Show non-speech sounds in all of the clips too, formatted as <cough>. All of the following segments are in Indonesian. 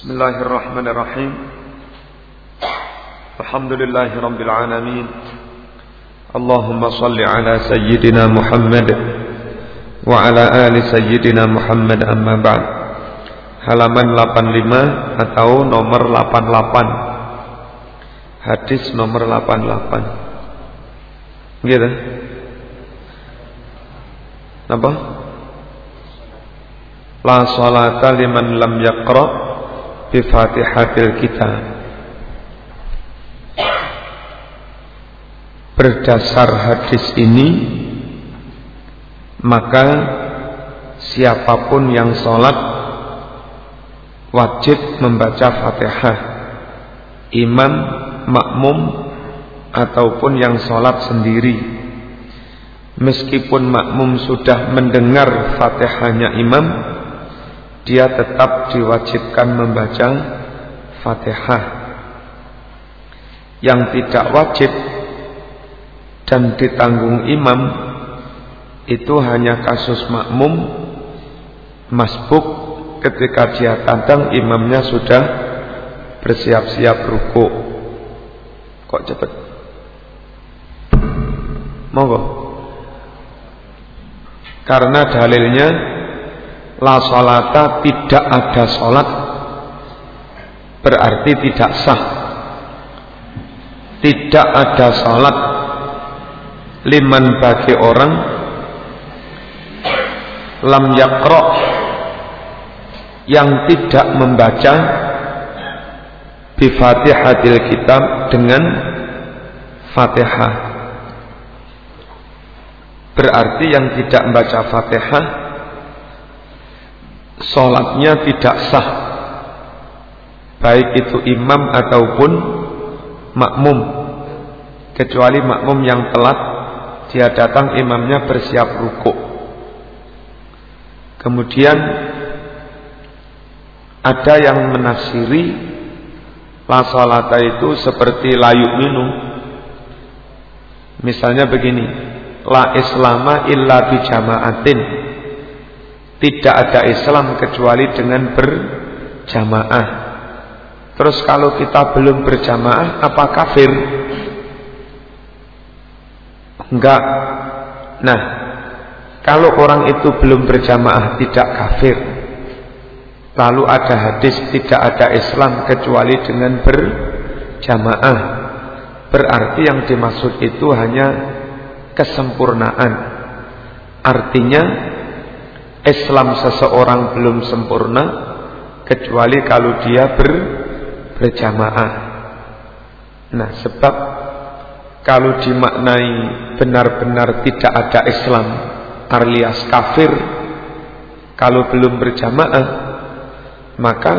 بسم الله الرحمن الرحيم الحمد لله رب العالمين اللهم صل على سيدنا محمد وعلى آل سيدنا محمد أما بعد halaman 85 atau nomor 88 hadis nomor 88 gitu apa la salata liman lam yaqra Bifatihatil Kitab. Berdasar hadis ini Maka Siapa pun yang sholat Wajib membaca fatihah. Imam, makmum Ataupun yang sholat sendiri. Meskipun makmum sudah mendengar fatihahnya imam dia tetap diwajibkan membaca Fatihah. Yang tidak wajib dan ditanggung imam itu hanya kasus makmum masbuk ketika dia tantang imamnya sudah bersiap-siap ruku. Kok cepet? Monggo. Karena dalilnya la salata tidak ada salat berarti tidak sah. Tidak ada salat liman bagi orang lam yakro yang tidak membaca bi fatihatil kitab dengan fatihah. Berarti yang tidak membaca fatihah Sholatnya tidak sah. Baik itu imam ataupun makmum. Kecuali makmum yang telat Dia datang imamnya bersiap rukuk. Kemudian Ada yang menafsiri La sholata itu seperti layu minum. Misalnya begini La islama illa bijama'atin tidak ada Islam kecuali dengan berjamaah. Terus kalau kita belum berjamaah, apa kafir? Enggak. Nah, kalau orang itu belum berjamaah tidak kafir. Lalu ada hadis tidak ada Islam kecuali dengan berjamaah. Berarti yang dimaksud itu hanya kesempurnaan. Artinya Islam seseorang belum sempurna kecuali kalau dia ber, berjamaah. Nah, sebab kalau dimaknai benar-benar tidak ada Islam alias kafir kalau belum berjamaah maka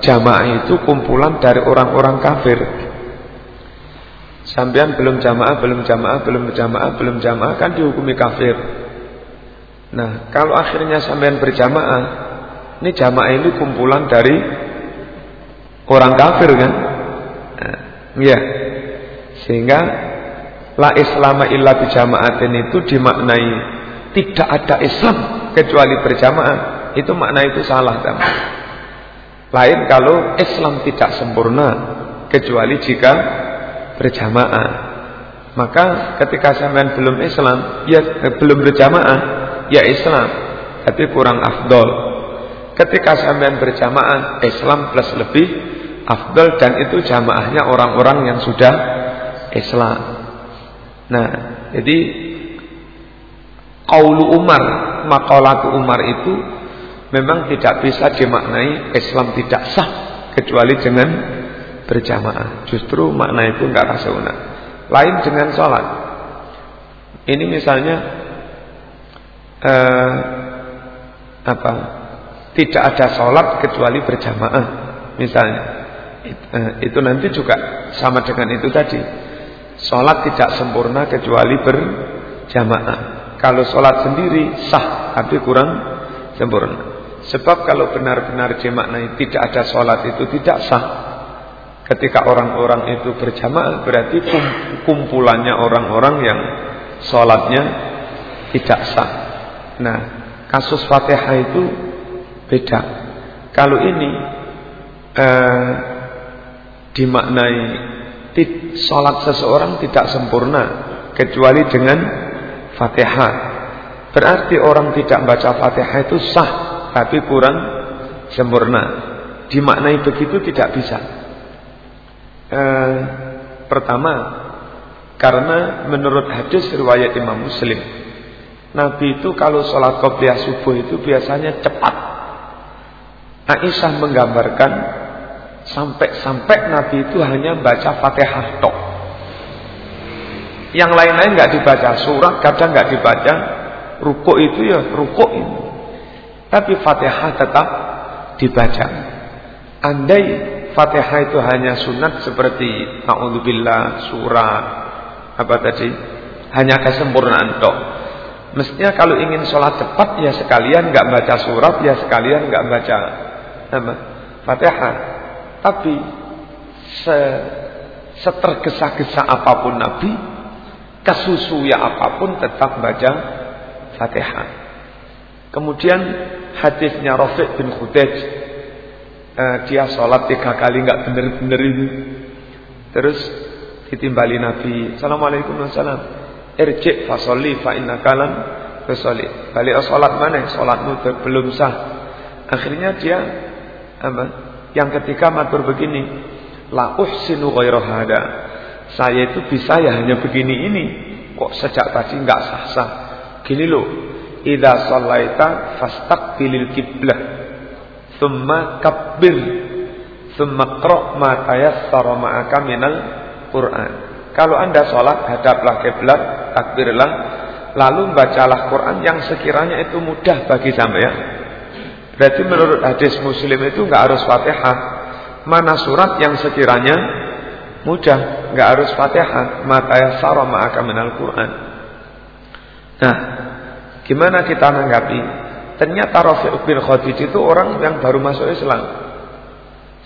jamaah itu kumpulan dari orang-orang kafir. Sampean belum jamaah, belum jamaah, belum jamaah, belum jamaah kan dihukumi kafir. Nah, kalau akhirnya sampean berjamaah, ini jamaah ini kumpulan dari orang kafir kan? Nah, ya. Sehingga la islama illa bijamaatin itu dimaknai tidak ada Islam kecuali berjamaah. Itu makna itu salah teman. Lain kalau Islam tidak sempurna kecuali jika berjamaah. Maka ketika sampean belum Islam, ya belum berjamaah, ya Islam tapi kurang afdol. Ketika sampean berjamaah Islam plus lebih afdol dan itu jamaahnya orang-orang yang sudah Islam. Nah jadi Qaulu Umar makalatu Umar itu memang tidak bisa dimaknai Islam tidak sah kecuali dengan berjamaah. Justru makna itu enggak rasional lain dengan sholat. Ini misalnya eh, apa tidak ada sholat kecuali berjamaah misalnya. Eh, itu nanti juga sama dengan itu tadi. Sholat tidak sempurna kecuali berjamaah. Kalau sholat sendiri sah tapi kurang sempurna. Sebab kalau benar-benar dimaknai tidak ada sholat itu tidak sah. Ketika orang-orang itu berjamaah berarti kumpulannya orang-orang yang sholatnya tidak sah Nah, kasus Fatihah itu beda. Kalau ini eh, dimaknai sholat seseorang tidak sempurna kecuali dengan fatihah. Berarti orang tidak baca fatihah itu sah tapi kurang sempurna. Dimaknai begitu tidak bisa. Eh, pertama, karena menurut hadis riwayat Imam Muslim, Nabi itu kalau sholat qobliyah subuh itu biasanya cepat. Aisyah menggambarkan sampai-sampai Nabi itu hanya baca Fatihah tok. Yang lain-lain nggak dibaca, surat kadang nggak dibaca, ruko itu ya ruko ini. Tapi Fatihah tetap dibaca. Andai Fatihah itu hanya sunat seperti Naudzubillah, surat, apa tadi? Hanya kesempurnaan tok. Mestinya kalau ingin sholat cepat ya sekalian nggak baca surat, ya sekalian nggak baca apa? Fatihah. Tapi se setergesa-gesa apa pun Nabi, kesusu ya apa pun tetap baca Fatihah. Kemudian hadisnya Rafiq bin Khudaij eh, dia sholat tiga kali nggak bener-bener ini. Terus ditimbali Nabi. Assalamualaikum warahmatullahi Irji fasolli fa inna kalam fasolli. Balik sholat mana? Sholatmu belum sah. Akhirnya dia apa? Yang ketiga matur begini, la uhsinu ghairu hada. Saya itu bisa ya hanya begini ini. Kok sejak tadi enggak sah-sah. Gini loh. Idza shallaita fastaqbilil kiblah. Thumma kabbir. Thumma qra' ma tayassara ma'aka minal Qur'an. Kalau Anda sholat hadaplah kiblat, takbirlah, lalu bacalah Quran yang sekiranya itu mudah bagi sampean. Berarti menurut hadis Muslim itu enggak harus Fatihah. Mana surat yang sekiranya mudah, enggak harus Fatihah. Mata yassara ma'aka minal Quran. Nah, gimana kita menanggapi? Ternyata Rafiq bin Khadij itu orang yang baru masuk Islam.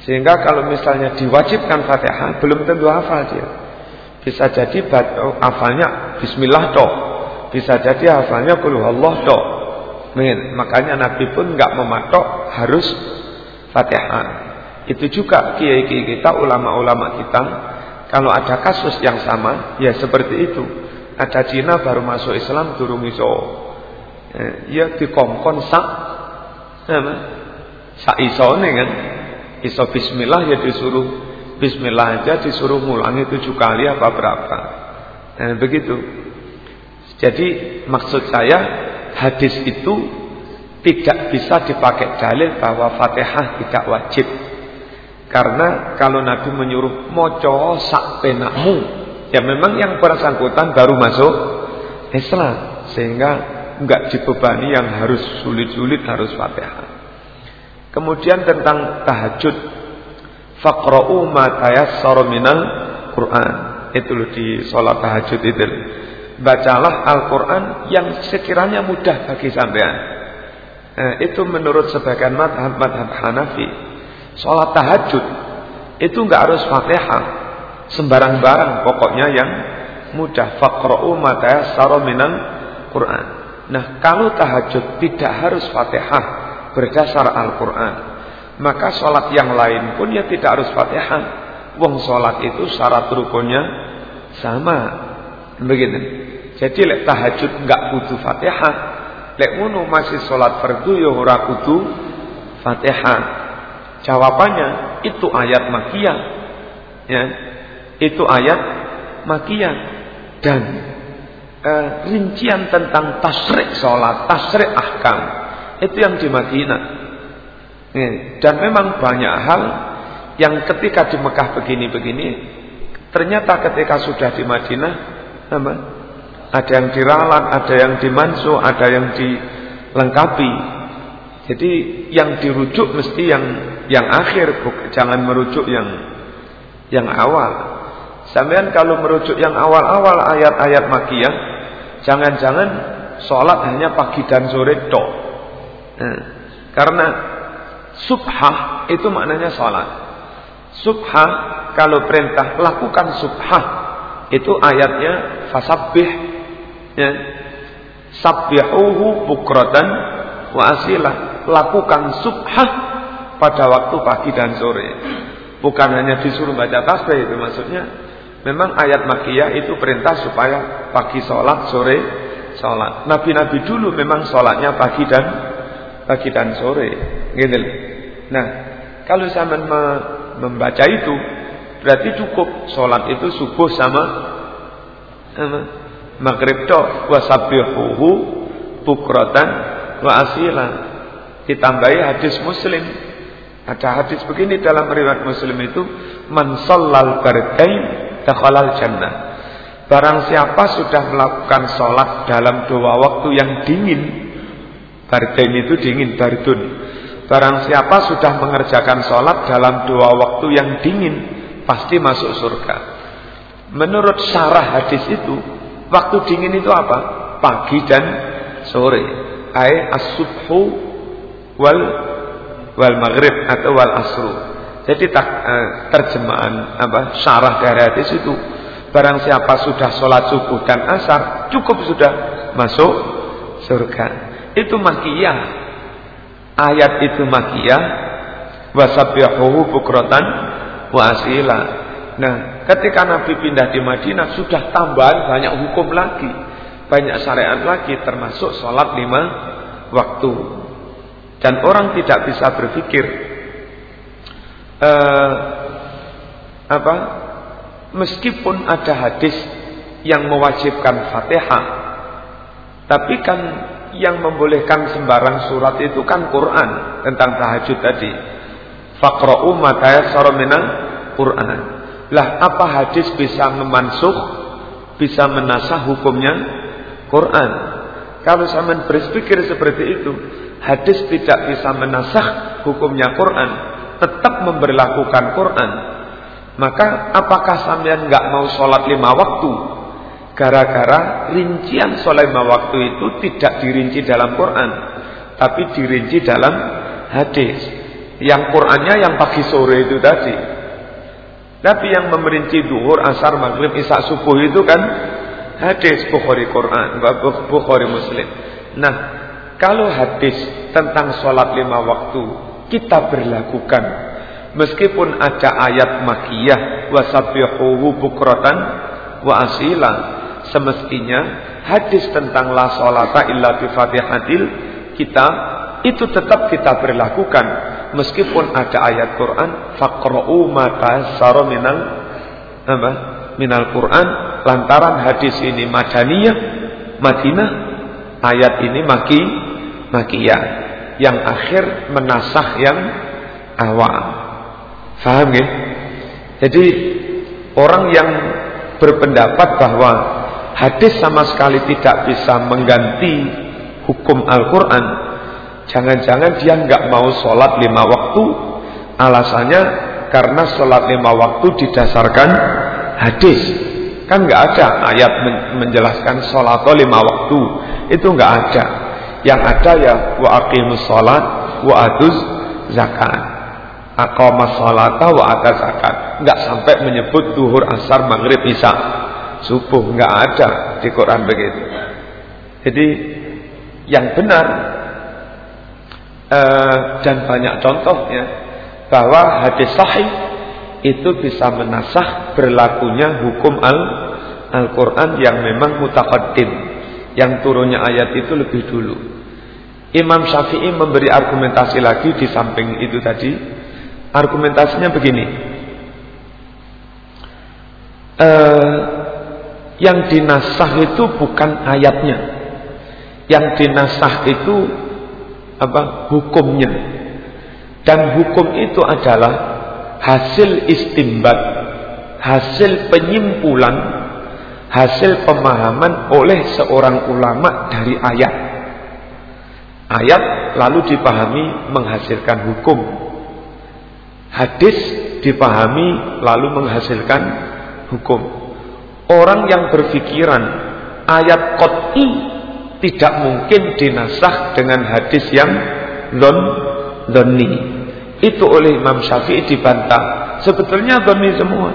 Sehingga kalau misalnya diwajibkan Fatihah belum tentu hafal dia. Bisa jadi hafalnya bismillah toh. Bisa jadi hafalnya qul Allah toh. Makanya Nabi pun nggak mematok harus Fatihah. Itu juga kiai-kiai kita, ulama-ulama kita kalau ada kasus yang sama ya seperti itu. Ada Cina baru masuk Islam durung iso. Ya dikongkon sak sak isone kan Iso bismillah ya disuruh bismillah aja disuruh ngulangi tujuh kali apa berapa. Nah, begitu. Jadi maksud saya hadis itu tidak bisa dipakai dalil bahwa Fatihah tidak wajib. Karena kalau Nabi menyuruh moco sak penakmu, ya memang yang bersangkutan baru masuk Islam sehingga enggak dibebani yang harus sulit-sulit harus Fatihah. Kemudian tentang tahajud. Faqra'u ma tayassara Quran. Itu loh di sholat tahajud itu. Bacalah Al-Quran yang sekiranya mudah bagi sampean. Nah, itu menurut sebagian madhab-madhab Hanafi. Sholat tahajud itu enggak harus Fatihah. Sembarang-barang pokoknya yang mudah. Faqra'u ma tayassara Quran. Nah, kalau tahajud tidak harus Fatihah berdasar Al-Quran. Maka sholat yang lain pun ya tidak harus fatihah. Wong sholat itu syarat rukunnya sama. Begitu. Jadi lek tahajud enggak butuh fatihah. Lek munu masih sholat fardu ya ora butuh fatihah. Jawabannya itu ayat makiyah. Ya. Itu ayat makiyah. Dan eh, rincian tentang tasrik sholat, tasrik ahkam itu yang di Madinah. Dan memang banyak hal yang ketika di Mekah begini-begini, ternyata ketika sudah di Madinah, apa? ada yang diralat, ada yang dimansu, ada yang dilengkapi. Jadi yang dirujuk mesti yang yang akhir, jangan merujuk yang yang awal. Sampean kalau merujuk yang awal-awal ayat-ayat makiyah, jangan-jangan sholat hanya pagi dan sore tok. Nah, karena subhah itu maknanya sholat. Subhah kalau perintah lakukan subhah itu ayatnya fasabbih ya. Sabbihuhu bukratan wa asilah. Lakukan subhah pada waktu pagi dan sore. Bukan hanya disuruh baca tasbih itu maksudnya. Memang ayat makiyah itu perintah supaya pagi sholat, sore sholat. Nabi-nabi dulu memang sholatnya pagi dan pagi dan sore. Gitu. Nah, kalau saya membaca itu berarti cukup sholat itu subuh sama, sama maghrib toh wasabihuhu bukratan wa asila. Ditambahi hadis Muslim ada hadis begini dalam riwayat Muslim itu, man shallal bardain dakhalal jannah. Barang siapa sudah melakukan sholat dalam dua waktu yang dingin, bardain itu dingin, bardun. Barang siapa sudah mengerjakan sholat dalam dua waktu yang dingin, pasti masuk surga. Menurut syarah hadis itu, waktu dingin itu apa? Pagi dan sore. Ai as-subhu wal wal maghrib atau wal asru. Jadi tak, eh, terjemahan apa syarah dari hadis itu barang siapa sudah sholat subuh dan asar cukup sudah masuk surga. Itu makiyah. Ayat itu makiyah wasabihuhu bukratan wa asila. Nah, ketika Nabi pindah di Madinah sudah tambahan banyak hukum lagi, banyak syariat lagi termasuk sholat lima waktu. Dan orang tidak bisa berpikir uh, apa? Meskipun ada hadis yang mewajibkan Fatihah, tapi kan yang membolehkan sembarang surat itu kan Quran tentang tahajud tadi. Faqra'u ma tayassara minal Quran. Lah apa hadis bisa memansuh, bisa menasah hukumnya Quran? Kalau saya berpikir seperti itu, hadis tidak bisa menasah hukumnya Quran, tetap memberlakukan Quran. Maka apakah sampean nggak mau sholat lima waktu? Gara-gara rincian lima waktu itu tidak dirinci dalam Quran, tapi dirinci dalam hadis. Yang Qurannya yang pagi sore itu tadi. Tapi yang memerinci duhur, asar, maghrib, isya, subuh itu kan hadis Bukhari Quran, Bukhari Muslim. Nah, kalau hadis tentang sholat lima waktu kita berlakukan meskipun ada ayat makiyah wasabihuhu bukrotan wa asila semestinya hadis tentang la sholata illa bi fatihatil kita itu tetap kita berlakukan meskipun ada ayat Quran faqra'u ma tayassara minal apa minal Quran lantaran hadis ini madaniyah Madinah ayat ini maki makiyah yang akhir menasah yang awal. Faham ya? Jadi orang yang berpendapat bahwa hadis sama sekali tidak bisa mengganti hukum Al-Quran, jangan-jangan dia nggak mau sholat lima waktu, alasannya karena sholat lima waktu didasarkan hadis. Kan nggak ada ayat menjelaskan sholat lima waktu, itu nggak ada. Yang ada ya wa salat wa zakat. Aqamas salata wa zakat. Enggak sampai menyebut duhur, asar, maghrib, isya. Subuh enggak ada di Quran begitu. Jadi yang benar uh, dan banyak contohnya bahwa hadis sahih itu bisa menasah berlakunya hukum al Al-Quran yang memang mutaqaddim yang turunnya ayat itu lebih dulu. Imam Syafi'i memberi argumentasi lagi di samping itu tadi. Argumentasinya begini. Uh, yang dinasah itu bukan ayatnya. Yang dinasah itu apa? Hukumnya. Dan hukum itu adalah hasil istimbat, hasil penyimpulan hasil pemahaman oleh seorang ulama dari ayat. Ayat lalu dipahami menghasilkan hukum. Hadis dipahami lalu menghasilkan hukum. Orang yang berpikiran ayat qot'i tidak mungkin dinasah dengan hadis yang lon loni. Itu oleh Imam Syafi'i dibantah. Sebetulnya loni semua.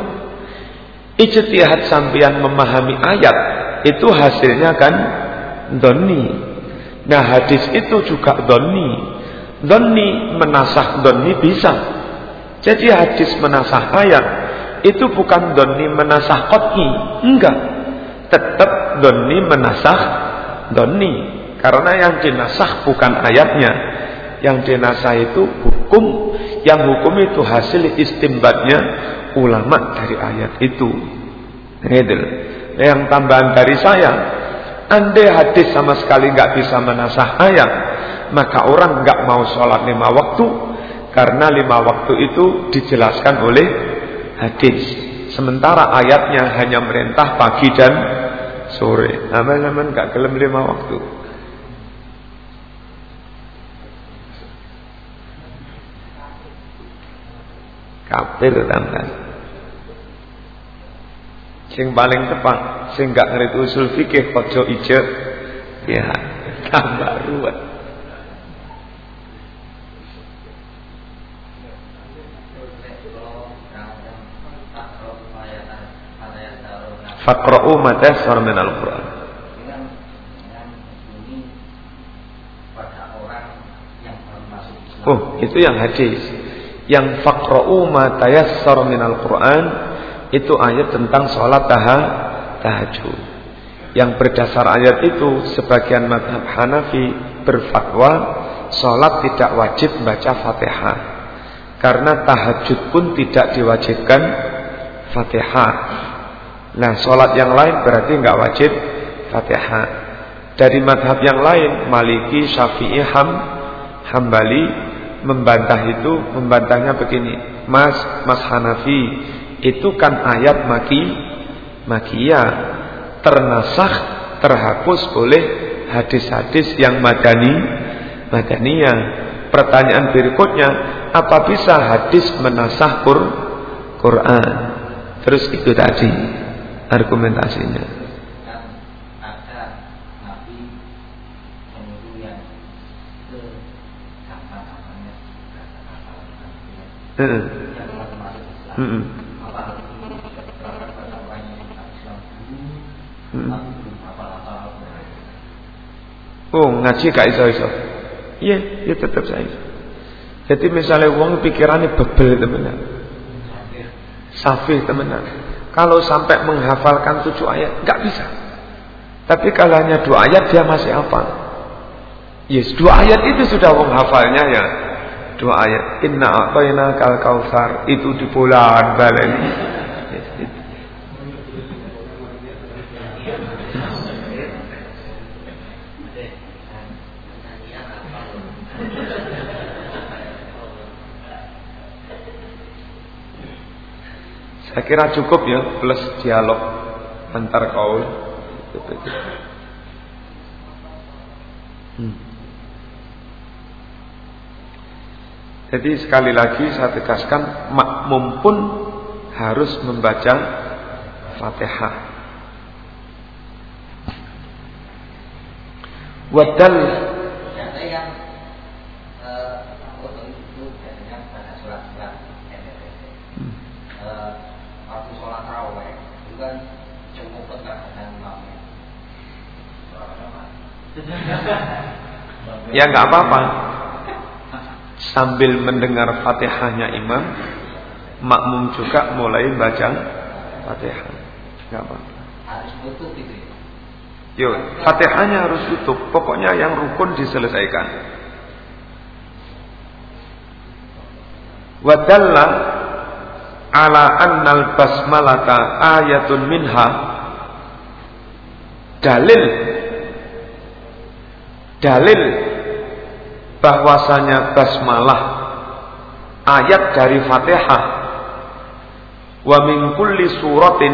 Ijtihad sampean memahami ayat itu hasilnya kan doni. Nah hadis itu juga doni. Doni menasah doni bisa. Jadi hadis menasah ayat itu bukan doni menasah kot'i. Enggak. Tetap doni menasah doni. Karena yang dinasah bukan ayatnya. Yang dinasah itu hukum. Yang hukum itu hasil istimbatnya ulama dari ayat itu. Yang tambahan dari saya, andai hadis sama sekali nggak bisa menasah ayat, maka orang nggak mau sholat lima waktu karena lima waktu itu dijelaskan oleh hadis. Sementara ayatnya hanya merintah pagi dan sore. Aman-aman nggak gelem lima waktu. Kafir tambahan. Sing paling tepat, sing gak ngerti usul fikih ojo ijo ya tambah ruwet. Faqra'u ma min al-Qur'an. Oh, itu yang hadis. Yang faqra'u ma min al-Qur'an itu ayat tentang sholat taha, tahajud. Yang berdasar ayat itu sebagian madhab Hanafi berfatwa sholat tidak wajib baca fatihah. Karena tahajud pun tidak diwajibkan fatihah. Nah sholat yang lain berarti nggak wajib fatihah. Dari madhab yang lain Maliki, Syafi'i, Ham, Hambali membantah itu membantahnya begini. Mas, Mas Hanafi itu kan ayat maki makiyah ternasah terhapus oleh hadis-hadis yang madani madaniyah pertanyaan berikutnya apa bisa hadis menasah Qur Quran terus itu tadi argumentasinya Hmm. Hmm. Hmm. Oh ngaji gak iso iso. Iya, ya tetap saya iso. Jadi misalnya uang pikirannya bebel temenan. Safih temenan. Kalau sampai menghafalkan tujuh ayat, nggak bisa. Tapi kalau hanya dua ayat dia masih hafal. Yes, dua ayat itu sudah uang hafalnya ya. Dua ayat. Inna kal kausar itu di bulan balen. Saya kira cukup ya plus dialog antar kaul. Hmm. Jadi sekali lagi saya tegaskan makmum pun harus membaca Fatihah. Wadal <laughs> Ya nggak apa-apa. Sambil mendengar Fatihahnya imam, makmum juga mulai baca Fatihah. Nggak apa-apa. Harus tutup itu ya. Yo, Fatihahnya harus tutup. Pokoknya yang rukun diselesaikan. Wadalla ala annal basmalata ayatun minha dalil dalil bahwasanya basmalah ayat dari Fatihah. Wa min kulli suratin.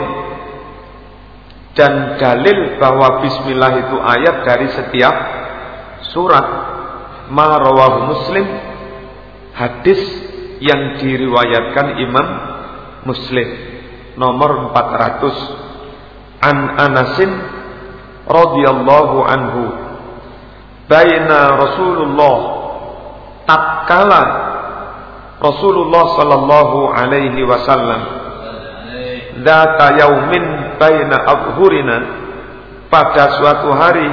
Dan dalil bahwa bismillah itu ayat dari setiap surat. Ma rawahu muslim. Hadis yang diriwayatkan Imam Muslim. Nomor 400 an Anasin radhiyallahu anhu baina Rasulullah tatkala Rasulullah sallallahu alaihi wasallam data yaumin baina abhurina pada suatu hari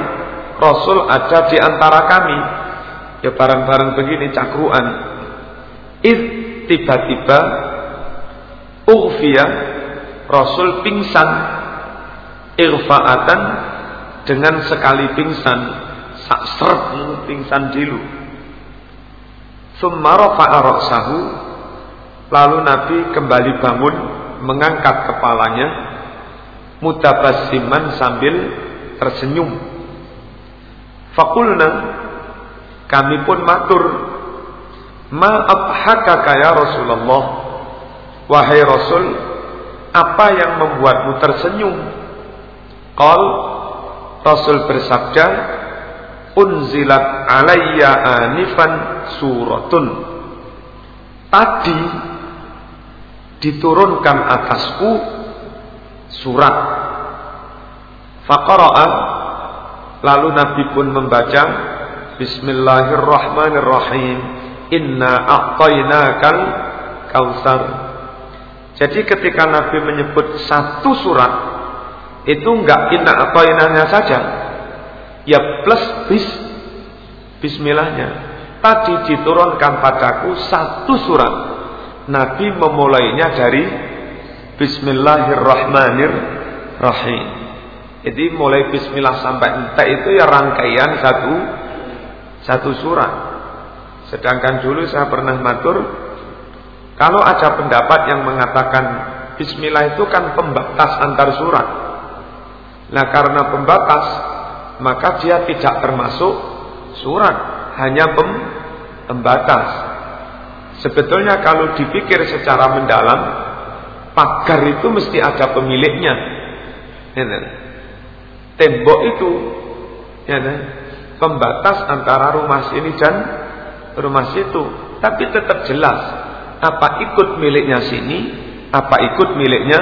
Rasul ada di antara kami Ya barang-barang begini cakruan. Id tiba-tiba Ughfiya Rasul pingsan irfaatan dengan sekali pingsan sak seret pingsan dilu. Summa rafa'a lalu Nabi kembali bangun mengangkat kepalanya mutabassiman sambil tersenyum. Fakulna kami pun matur ma abhakaka ya Rasulullah? Wahai Rasul apa yang membuatmu tersenyum? Qal Rasul bersabda Unzilat alayya anifan suratun. Tadi diturunkan atasku surat. Faqara'a Lalu Nabi pun membaca Bismillahirrahmanirrahim. Inna a'tainakal kausar Jadi ketika Nabi menyebut satu surat itu enggak inna atau inanya saja. Ya plus bis bismillahnya. Tadi diturunkan padaku satu surat. Nabi memulainya dari Bismillahirrahmanirrahim. Jadi mulai Bismillah sampai entek itu ya rangkaian satu satu surat. Sedangkan dulu saya pernah matur, kalau ada pendapat yang mengatakan Bismillah itu kan pembatas antar surat. Nah karena pembatas maka dia tidak termasuk surat, hanya pem, pembatas. Sebetulnya kalau dipikir secara mendalam, pagar itu mesti ada pemiliknya. Ya, Tembok itu ya, pembatas antara rumah sini dan rumah situ, tapi tetap jelas apa ikut miliknya sini, apa ikut miliknya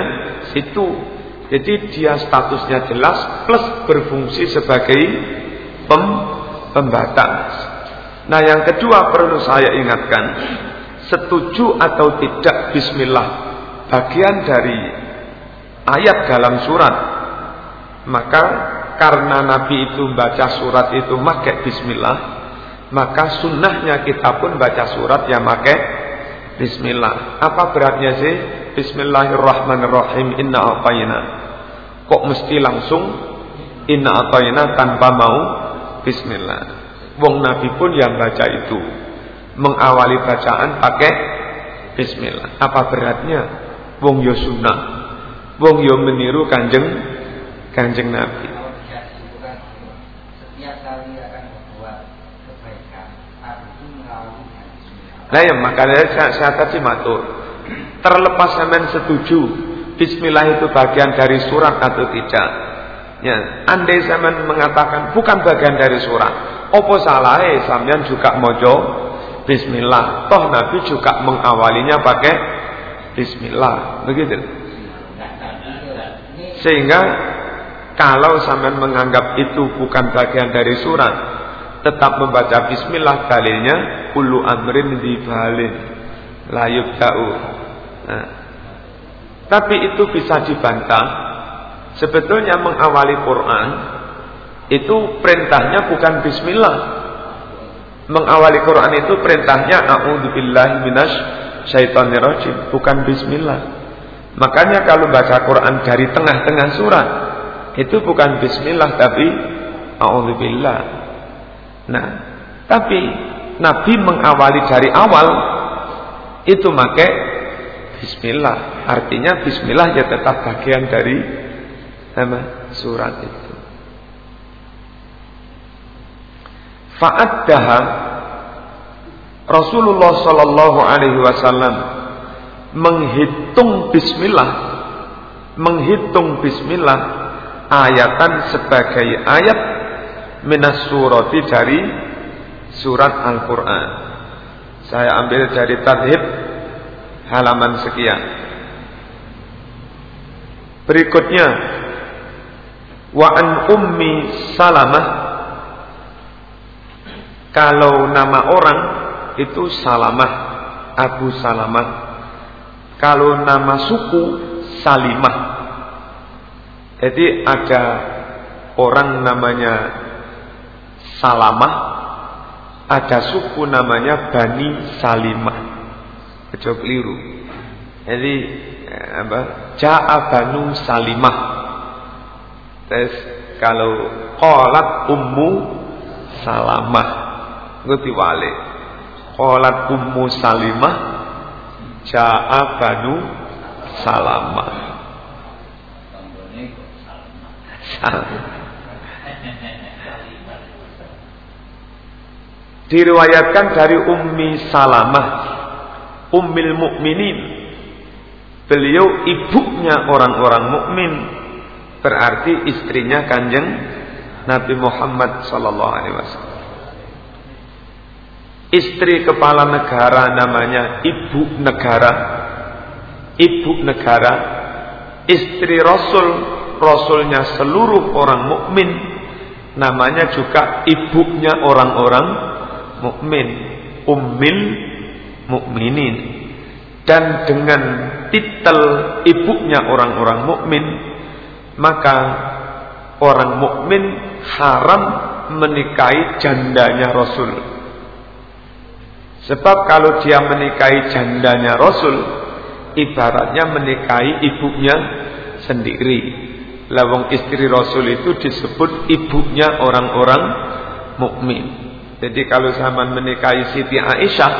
situ. Jadi dia statusnya jelas plus berfungsi sebagai pem pembatas. Nah yang kedua perlu saya ingatkan Setuju atau tidak bismillah Bagian dari ayat dalam surat Maka karena Nabi itu baca surat itu pakai bismillah Maka sunnahnya kita pun baca surat yang pakai bismillah Apa beratnya sih? Bismillahirrahmanirrahim. Inna a'tayna. Kok mesti langsung? Inna a'tayna tanpa mau? Bismillah. Wong Nabi pun yang baca itu. Mengawali bacaan pakai Bismillah. Apa beratnya? Wong yo Wong yo meniru kanjeng Kanjeng Nabi. Nah ya makanya saya, saya tadi matur Terlepas sampean setuju Bismillah itu bagian dari surat atau tidak Ya, andai sampean mengatakan bukan bagian dari surat, opo salah sampean juga mojo bismillah. Toh Nabi juga mengawalinya pakai bismillah. Begitu. Sehingga kalau sampean menganggap itu bukan bagian dari surat, tetap membaca bismillah dalilnya ulu amrin dibalin la yubda'u. Nah, tapi itu bisa dibantah. Sebetulnya mengawali Quran itu perintahnya bukan bismillah. Mengawali Quran itu perintahnya a'udzubillahi minasy syaitonir rajim, bukan bismillah. Makanya kalau baca Quran dari tengah-tengah surat itu bukan bismillah tapi a'udzubillah. Nah, tapi Nabi mengawali dari awal itu make bismillah. Artinya bismillah ya tetap bagian dari nama surat itu. Fa'addaha Rasulullah sallallahu alaihi wasallam menghitung bismillah menghitung bismillah ayatan sebagai ayat minas surati dari surat Al-Qur'an. Saya ambil dari tadhib halaman sekian. Berikutnya wa an ummi Salamah kalau nama orang itu Salamah Abu Salamah kalau nama suku Salimah jadi ada orang namanya Salamah ada suku namanya Bani Salimah. Ojo keliru. Jadi eh, apa? Ja'a Banu Salimah. Terus kalau qalat Ummu Salamah. Ngerti wale. Qalat Ummu Salimah Ja'a Banu Salamah. Salamah. Diriwayatkan dari Ummi Salamah, Ummil Mukminin. Beliau ibunya orang-orang mukmin, berarti istrinya Kanjeng Nabi Muhammad sallallahu alaihi wasallam. Istri kepala negara namanya ibu negara. Ibu negara, istri Rasul, Rasulnya seluruh orang mukmin, namanya juga ibunya orang-orang mukmin, ummil mukminin. Dan dengan titel ibunya orang-orang mukmin, maka orang mukmin haram menikahi jandanya Rasul. Sebab kalau dia menikahi jandanya Rasul, ibaratnya menikahi ibunya sendiri. Lawang istri Rasul itu disebut ibunya orang-orang mukmin. Jadi kalau zaman menikahi Siti Aisyah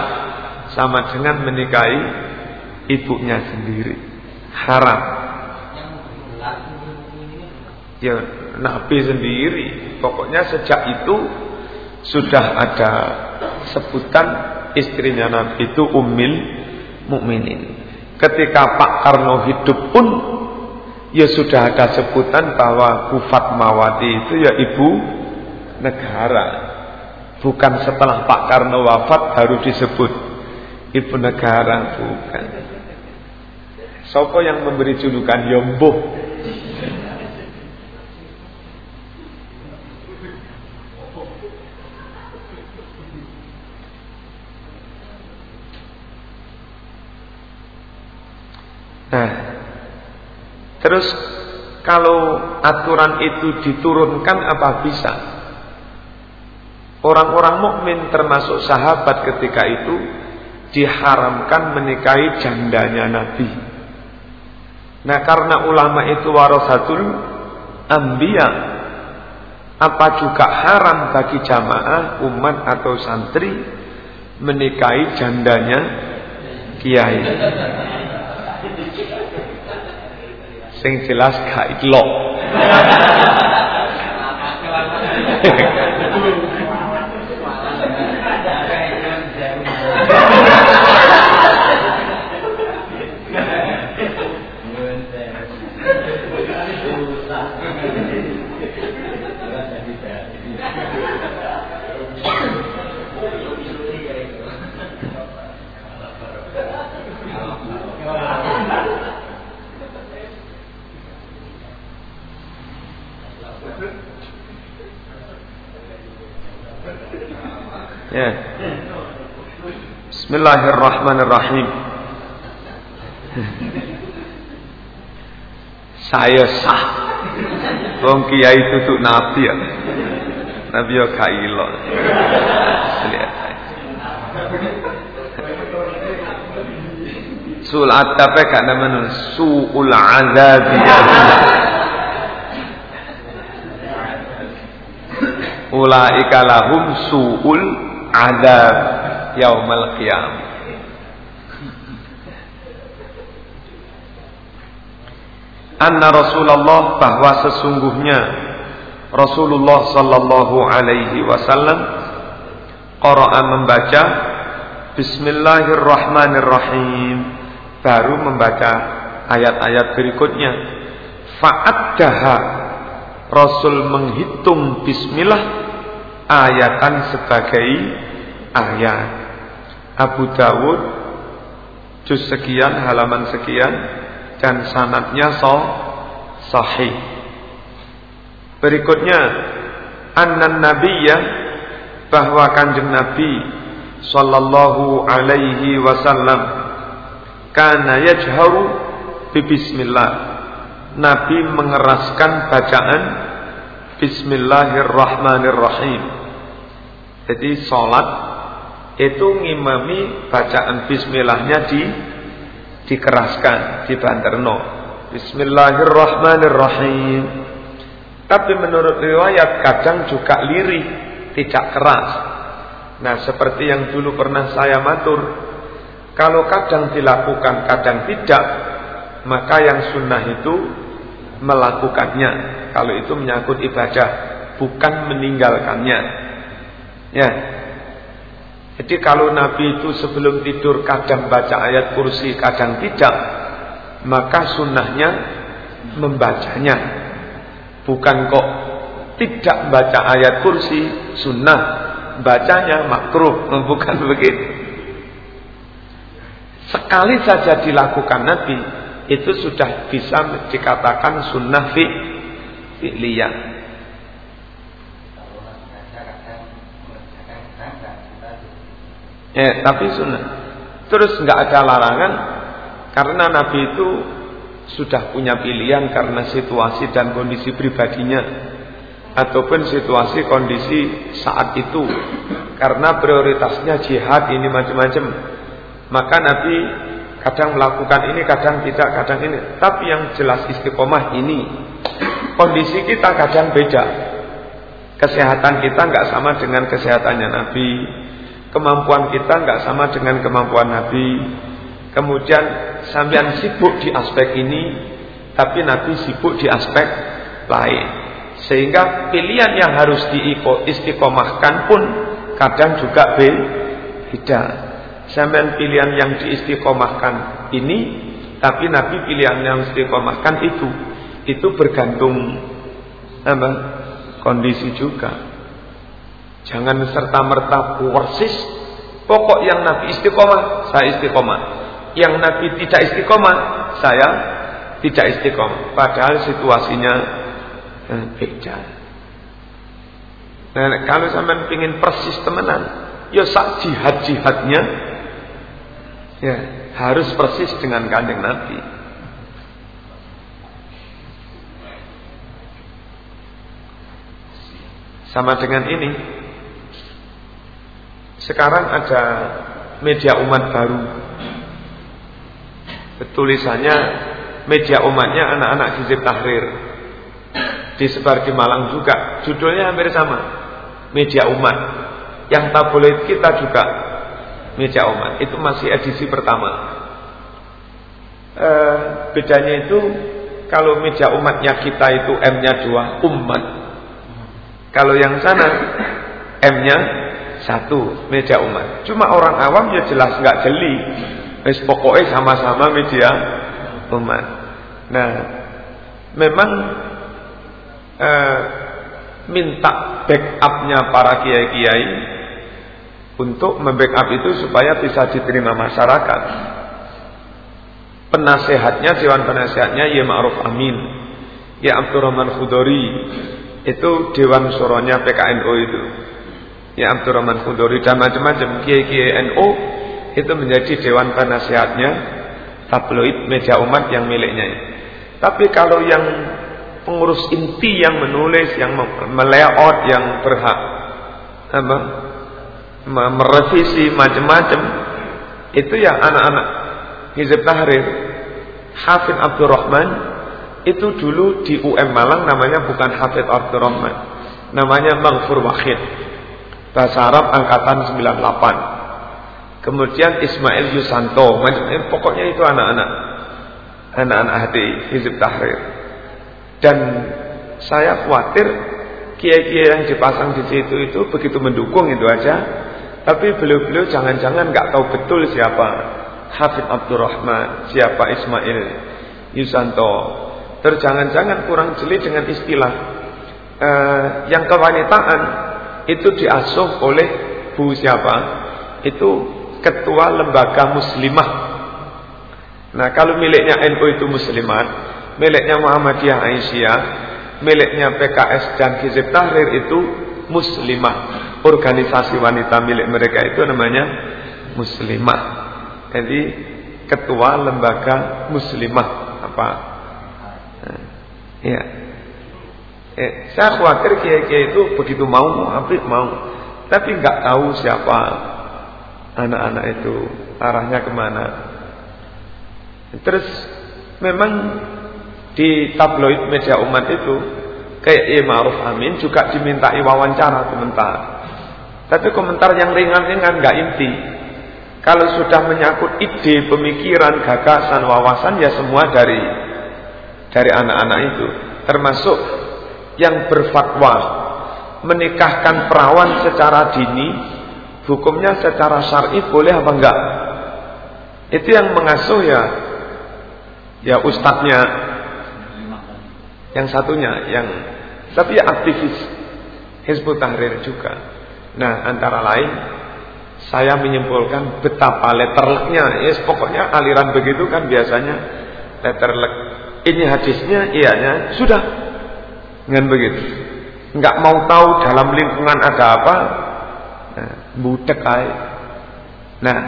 sama dengan menikahi ibunya sendiri. Haram. Ya, Nabi sendiri. Pokoknya sejak itu sudah ada sebutan istrinya Nabi itu Ummil Mukminin. Ketika Pak Karno hidup pun ya sudah ada sebutan bahwa Bu Fatmawati itu ya ibu negara. Bukan setelah Pak Karno wafat baru disebut ibu negara, bukan. Sopo yang memberi julukan Yombo? Nah, terus kalau aturan itu diturunkan apa bisa? Orang-orang mukmin termasuk sahabat ketika itu diharamkan menikahi jandanya Nabi. Nah, karena ulama itu warasatul anbiya, apa juga haram bagi jamaah, umat atau santri menikahi jandanya kiai? Sing jelas gak ilok. <laughs> Ya. Bismillahirrahmanirrahim. Saya sah. Wong kiai tutuk nabi ya. Nabi yo gak ilok. Sul atape gak namanya suul azabi. Ulaika lahum suul adab yaumal qiyam. Anna Rasulullah bahwa sesungguhnya Rasulullah sallallahu alaihi wasallam qara'a membaca Bismillahirrahmanirrahim baru membaca ayat-ayat berikutnya fa'addaha Rasul menghitung bismillah ayatan sebagai ayat. Abu Dawud juz sekian halaman sekian dan sanatnya so sahih. Berikutnya annan nabiyya bahwa kanjeng Nabi sallallahu alaihi wasallam kana yajharu bi bismillah. Nabi mengeraskan bacaan bismillahirrahmanirrahim Jadi sholat itu ngimami bacaan bismillahnya di dikeraskan, dibanterno. Bismillahirrahmanirrahim. Tapi menurut riwayat kadang juga lirih, tidak keras. Nah, seperti yang dulu pernah saya matur, kalau kadang dilakukan, kadang tidak, maka yang sunnah itu melakukannya. Kalau itu menyangkut ibadah, bukan meninggalkannya. Ya. Jadi kalau Nabi itu sebelum tidur kadang baca ayat kursi, kadang tidak, maka sunnahnya membacanya. Bukan kok tidak baca ayat kursi, sunnah, bacanya makruh, <laughs> bukan begitu. Sekali saja dilakukan Nabi, itu sudah bisa dikatakan sunnah fi fi'liyah. Ya, tapi sunnah. Terus nggak ada larangan karena Nabi itu sudah punya pilihan karena situasi dan kondisi pribadinya ataupun situasi kondisi saat itu karena prioritasnya jihad ini macam-macam maka Nabi kadang melakukan ini kadang tidak kadang ini tapi yang jelas istiqomah ini kondisi kita kadang beda kesehatan kita nggak sama dengan kesehatannya Nabi Kemampuan kita nggak sama dengan kemampuan Nabi. Kemudian sampean sibuk di aspek ini, tapi Nabi sibuk di aspek lain. Sehingga pilihan yang harus diistiqomahkan pun kadang juga beda. Sampean pilihan yang diistiqomahkan ini, tapi Nabi pilihan yang istiqomahkan itu, itu bergantung apa? kondisi juga. Jangan serta merta persis. Pokok yang Nabi istiqomah, saya istiqomah. Yang Nabi tidak istiqomah, saya tidak istiqomah. Padahal situasinya eh, beda. Nah, kalau sampai ingin persis temenan, ya sak jihad jihadnya, ya harus persis dengan kanjeng Nabi. Sama dengan ini, sekarang ada media umat baru. Tulisannya media umatnya anak-anak Hizib Tahrir. Disebar di Malang juga. Judulnya hampir sama. Media umat. Yang tabloid kita juga media umat. Itu masih edisi pertama. E, bedanya itu kalau media umatnya kita itu M-nya dua, umat. Kalau yang sana M-nya satu media umat. Cuma orang awam ya jelas nggak jeli. Wis pokoknya sama-sama media umat. Nah, memang eh, minta backupnya para kiai-kiai untuk membackup itu supaya bisa diterima masyarakat. Penasehatnya, Dewan Penasehatnya Ya Ma'ruf Amin, Ya Abdurrahman Khudori, itu Dewan Suronya PKNU itu ya Abdurrahman Khudori dan macam-macam kiai-kiai itu menjadi dewan penasihatnya tabloid media umat yang miliknya. Tapi kalau yang pengurus inti yang menulis, yang melayout, yang berhak apa, merevisi macam-macam itu ya anak-anak Hizib Tahrir Hafid Abdurrahman itu dulu di UM Malang namanya bukan Hafid Abdurrahman namanya Maghfur Wahid Bahasa Arab angkatan 98. Kemudian Ismail Yusanto, pokoknya itu anak-anak anak-anak hati Hizib Tahrir. Dan saya khawatir kiai-kiai yang dipasang di situ itu begitu mendukung itu aja, tapi beliau-beliau jangan-jangan nggak tahu betul siapa Hafid Abdurrahman, siapa Ismail Yusanto. Terus jangan-jangan kurang jeli dengan istilah uh, yang kewanitaan itu diasuh oleh Bu siapa? Itu ketua lembaga muslimah. Nah, kalau miliknya NU itu muslimat, miliknya Muhammadiyah Aisyah, miliknya PKS dan Hizib Tahrir itu muslimah. Organisasi wanita milik mereka itu namanya muslimah. Jadi ketua lembaga muslimah apa? Ya. Eh, saya khawatir kiai-kiai itu begitu mau, hampir mau. tapi nggak tahu siapa anak-anak itu arahnya ke mana. Terus memang di tabloid media umat itu kayak Ma'ruf Amin juga dimintai wawancara komentar. Tapi komentar yang ringan-ringan nggak inti. Kalau sudah menyangkut ide, pemikiran, gagasan, wawasan ya semua dari dari anak-anak itu, termasuk yang berfatwa menikahkan perawan secara dini, hukumnya secara syar'i boleh apa enggak? Itu yang mengasuh ya ya ustadznya yang satunya yang tapi ya aktivis Hizbut Tahrir juga. Nah, antara lain saya menyimpulkan betapa letterleknya. Ya, yes, pokoknya aliran begitu kan biasanya letterlek. Ini hadisnya, ianya sudah. Dengan begitu. Enggak mau tahu dalam lingkungan ada apa. Nah, budek Nah,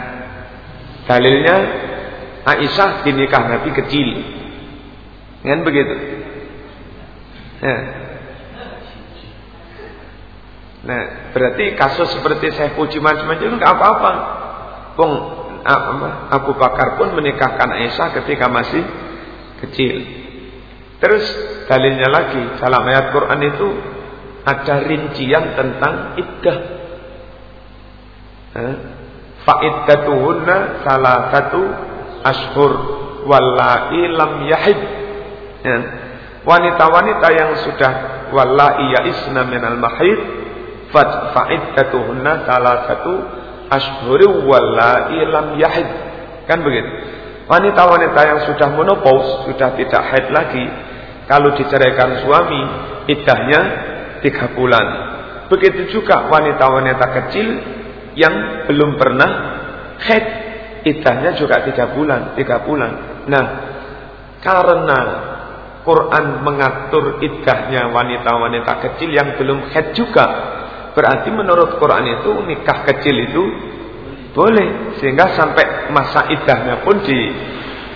dalilnya Aisyah dinikah Nabi kecil. Dengan begitu. Nah, Nah, berarti kasus seperti saya puji macam-macam itu nggak apa-apa. Pung Abu Bakar pun menikahkan Aisyah ketika masih kecil. Terus dalilnya lagi dalam ayat Quran itu ada rincian tentang iddah. Fa'iddatuhunna salah satu ashur wallahi lam yahid. Ya. Wanita-wanita yang sudah wallahi ya'isna minal mahid fa'iddatuhunna salah satu ashhuri wallai lam yahid. Kan begitu. Wanita-wanita yang sudah menopause, sudah tidak haid lagi, kalau diceraikan suami, iddahnya tiga bulan. Begitu juga wanita-wanita kecil yang belum pernah haid, iddahnya juga tiga bulan, tiga bulan. Nah, karena Quran mengatur iddahnya wanita-wanita kecil yang belum haid juga, Berarti menurut Quran itu nikah kecil itu boleh sehingga sampai masa idahnya pun di,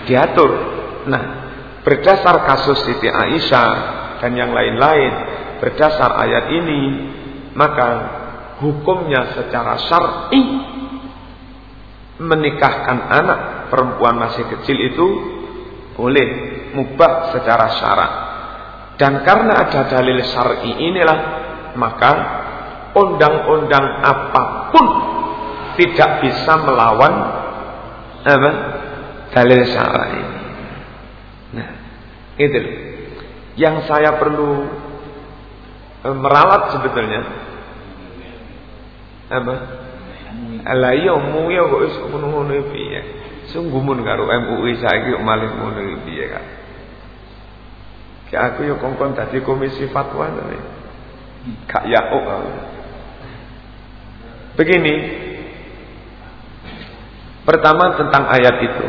diatur. Nah, berdasar kasus Siti Aisyah dan yang lain-lain, berdasar ayat ini, maka hukumnya secara syar'i menikahkan anak perempuan masih kecil itu boleh mubah secara syarat. Dan karena ada dalil syar'i inilah maka undang-undang apa pun tidak bisa melawan apa dalil syar'i. Nah, itu yang saya perlu e, meralat sebetulnya apa? Ala iya muya kok wis ngono-ngono piye? Sungguh mun karo MUI saiki malih ngono piye kan? Ki aku yo kongkon dadi komisi fatwa nih. Kak Yauk Begini. Pertama tentang ayat itu.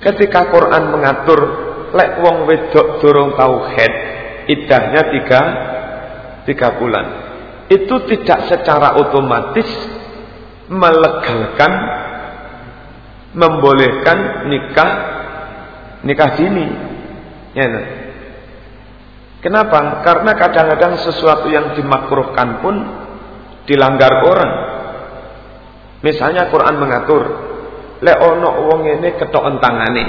Ketika Quran mengatur lek wong wedok durung tau head, idahnya tiga, tiga bulan. Itu tidak secara otomatis melegalkan membolehkan nikah nikah dini. Ya, nah. Kenapa? Karena kadang-kadang sesuatu yang dimakruhkan pun dilanggar orang. Misalnya Quran mengatur, le ono wong ini ketok entangane.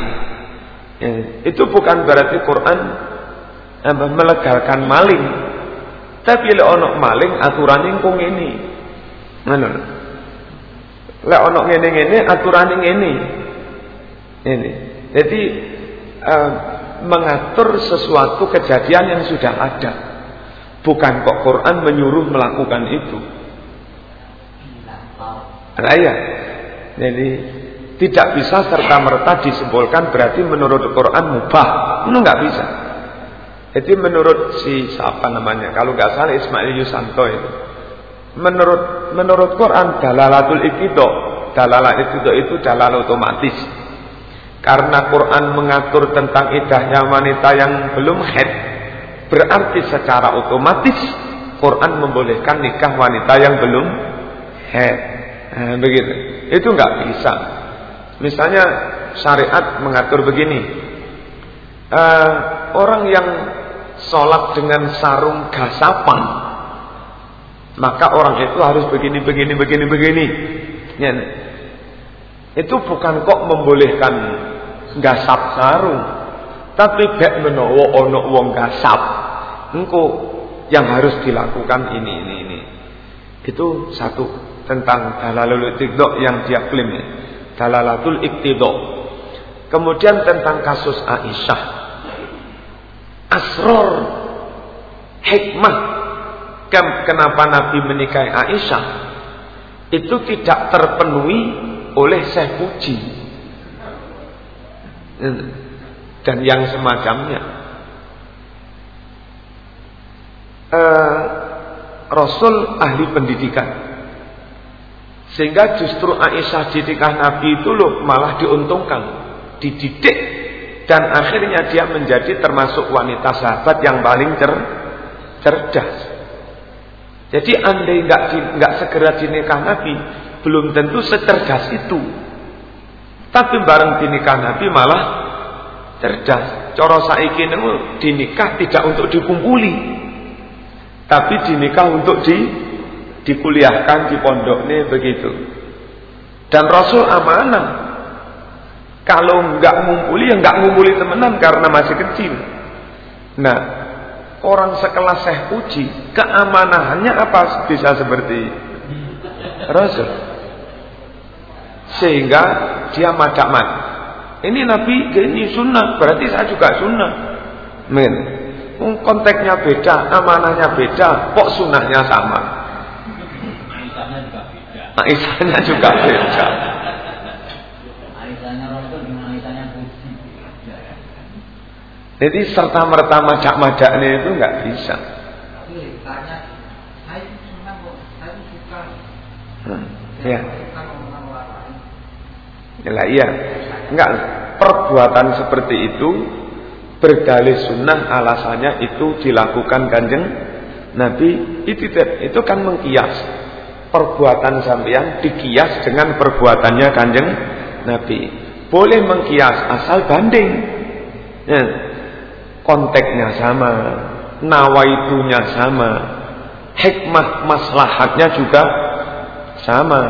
Ya, itu bukan berarti Quran eh, melegalkan maling. Tapi le ono maling aturan kung ini. Ngono. Le ono aturan ini. Ini. Jadi uh, mengatur sesuatu kejadian yang sudah ada. Bukan kok Quran menyuruh melakukan itu. Raya. Jadi tidak bisa serta merta disimpulkan berarti menurut Quran mubah. Itu nggak bisa. Jadi menurut si siapa namanya? Kalau nggak salah Ismail Yusanto itu. Menurut menurut Quran dalalatul ikido, dalalah itu itu dalal otomatis. Karena Quran mengatur tentang idahnya wanita yang belum head, berarti secara otomatis Quran membolehkan nikah wanita yang belum head. Nah, begitu. Itu nggak bisa. Misalnya syariat mengatur begini. Uh, orang yang sholat dengan sarung gasapan Maka orang itu harus begini, begini, begini, begini. Ya, itu bukan kok membolehkan gasap sarung, tapi bek menowo ono wong gasap. Engko yang harus dilakukan ini, ini, ini. Itu satu tentang dalalatul iktidok yang dia klaim ya. Dalalatul iktidok. Kemudian tentang kasus Aisyah. Asror hikmah kenapa Nabi menikahi Aisyah itu tidak terpenuhi oleh Syekh Puji dan yang semacamnya. Uh, Rasul ahli pendidikan. Sehingga justru Aisyah didikan Nabi itu loh malah diuntungkan, dididik dan akhirnya dia menjadi termasuk wanita sahabat yang paling cer cerdas. Jadi andai nggak nggak segera dinikah Nabi, belum tentu secerdas itu. Tapi bareng dinikah Nabi malah cerdas. Coro saiki dinikah tidak untuk dikumpuli. Tapi dinikah untuk di dikuliahkan di pondok nih begitu. Dan Rasul amanah. Kalau nggak ngumpuli ya nggak ngumpuli temenan karena masih kecil. Nah, orang sekelas Syekh Puji, keamanahannya apa bisa seperti Rasul? Sehingga dia madak-madak ini Nabi ini sunnah, berarti saya juga sunnah. Men, konteksnya beda, amanahnya beda, kok sunnahnya sama. Aisyahnya juga beda. Jadi serta merta majak majaknya itu nggak bisa. Hmm, ya. Ya, iya. Enggak, perbuatan seperti itu berdalih sunnah alasannya itu dilakukan kanjeng Nabi itu itu kan mengkias perbuatan sampean dikias dengan perbuatannya kanjeng Nabi boleh mengkias asal banding ya. konteksnya sama nawaitunya sama hikmah maslahatnya juga sama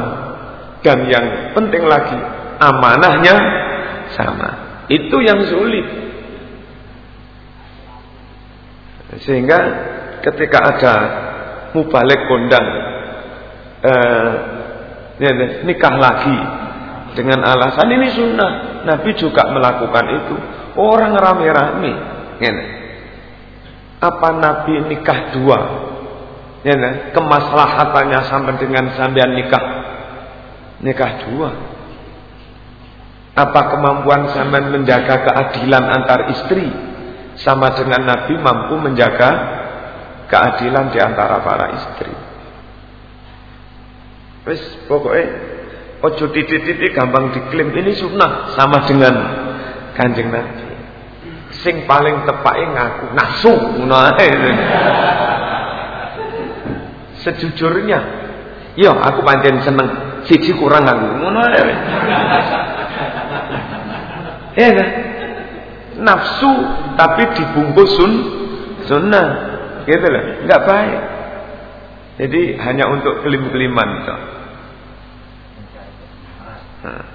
dan yang penting lagi amanahnya sama. Itu yang sulit. Sehingga ketika ada mubalik kondang eh, ya, nikah lagi dengan alasan ini sunnah, Nabi juga melakukan itu. Orang rame-rame, ya, apa Nabi nikah dua? Ya, kemaslahatannya sampai dengan sambian nikah nikah dua. Apa kemampuan zaman menjaga keadilan antar istri sama dengan Nabi mampu menjaga keadilan di antara para istri. Wis pokoknya ojo titik-titik gampang diklaim ini sunnah sama dengan kanjeng Nabi. Sing paling tepake ngaku nafsu ngono <laughs> Sejujurnya, yo aku pancen seneng, siji kurang aku ngono <laughs> Ya? Nafsu tapi dibungkus sun sunnah. Gitu loh. Enggak baik. Jadi hanya untuk kelim-keliman itu. Nah. <laughs>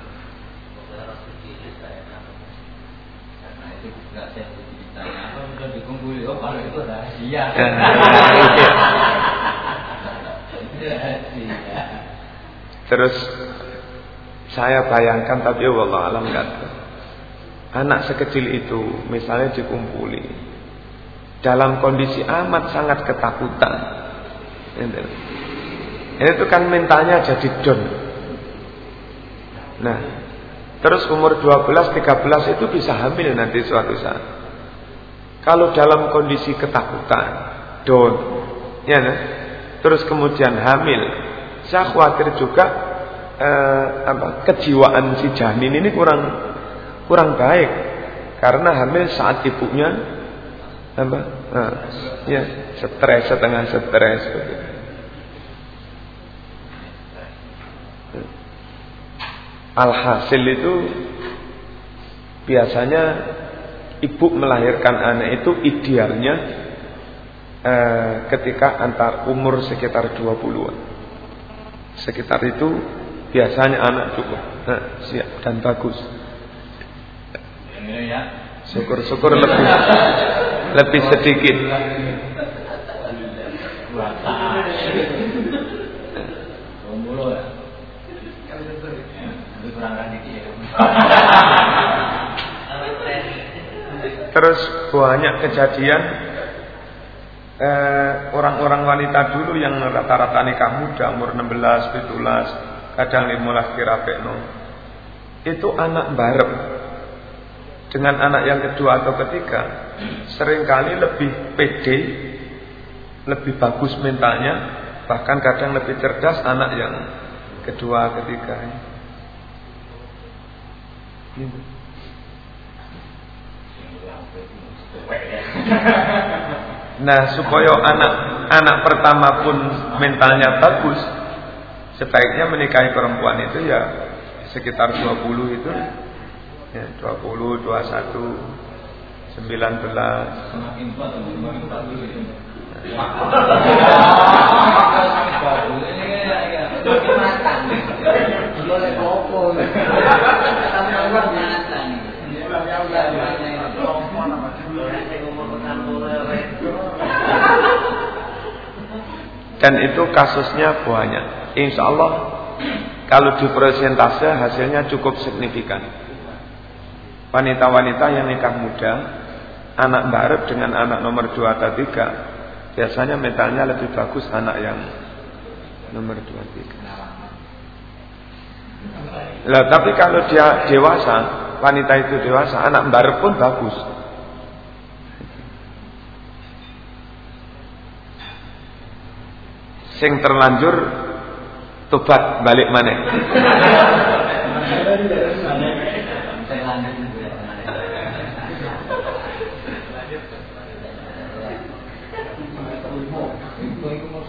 Terus saya bayangkan tapi Allah alam enggak anak sekecil itu misalnya dikumpuli dalam kondisi amat sangat ketakutan ini itu kan mentalnya jadi don. Nah terus umur 12 13 itu bisa hamil nanti suatu saat. Kalau dalam kondisi ketakutan don ya nah, terus kemudian hamil. Saya khawatir juga eh, apa kejiwaan si janin ini kurang kurang baik. Karena hamil saat ibunya apa? Nah, ya, stres setengah stres Alhasil itu biasanya ibu melahirkan anak itu idealnya eh, ketika antar umur sekitar 20-an. Sekitar itu biasanya anak cukup nah, siap dan bagus. Ya. Syukur-syukur lebih <laughs> lebih sedikit. Terus banyak kejadian eh, orang-orang eh, wanita dulu yang rata-rata nikah muda umur 16, 17, kadang 15 kirapekno. Itu anak bareng dengan anak yang kedua atau ketiga sering kali lebih pede, lebih bagus mentalnya, bahkan kadang lebih cerdas anak yang kedua ketiga. Gitu. Nah supaya anak anak pertama pun mentalnya bagus Sebaiknya menikahi perempuan itu ya sekitar 20 itu ya, 20, 21, 19 Semakin tua semakin bagus itu Dan itu kasusnya banyak. Insya Allah kalau di persentase hasilnya cukup signifikan. Wanita-wanita yang nikah muda, anak barat dengan anak nomor 2 atau 3, biasanya mentalnya lebih bagus anak yang nomor 2 3. Lah, tapi kalau dia dewasa, wanita itu dewasa, anak barat pun bagus. sing terlanjur tobat balik mana?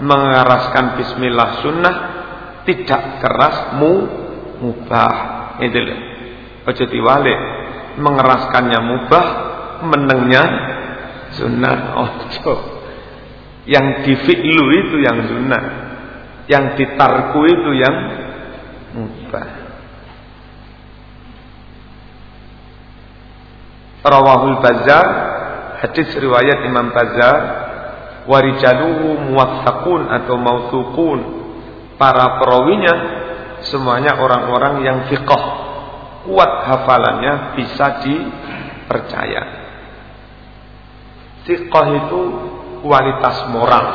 mengeraskan bismillah sunnah tidak keras mu mubah. Itu loh ojo diwalik. Mengeraskannya mubah menengnya sunnah. Ojo. Yang di fi'lu itu yang sunnah. Yang ditarku itu yang mubah. Rawahul Bazar hadis riwayat Imam Bazar warijaluhu muwathaqun atau mauthuqun para perawinya semuanya orang-orang yang fiqh kuat hafalannya bisa dipercaya fiqh itu kualitas moral.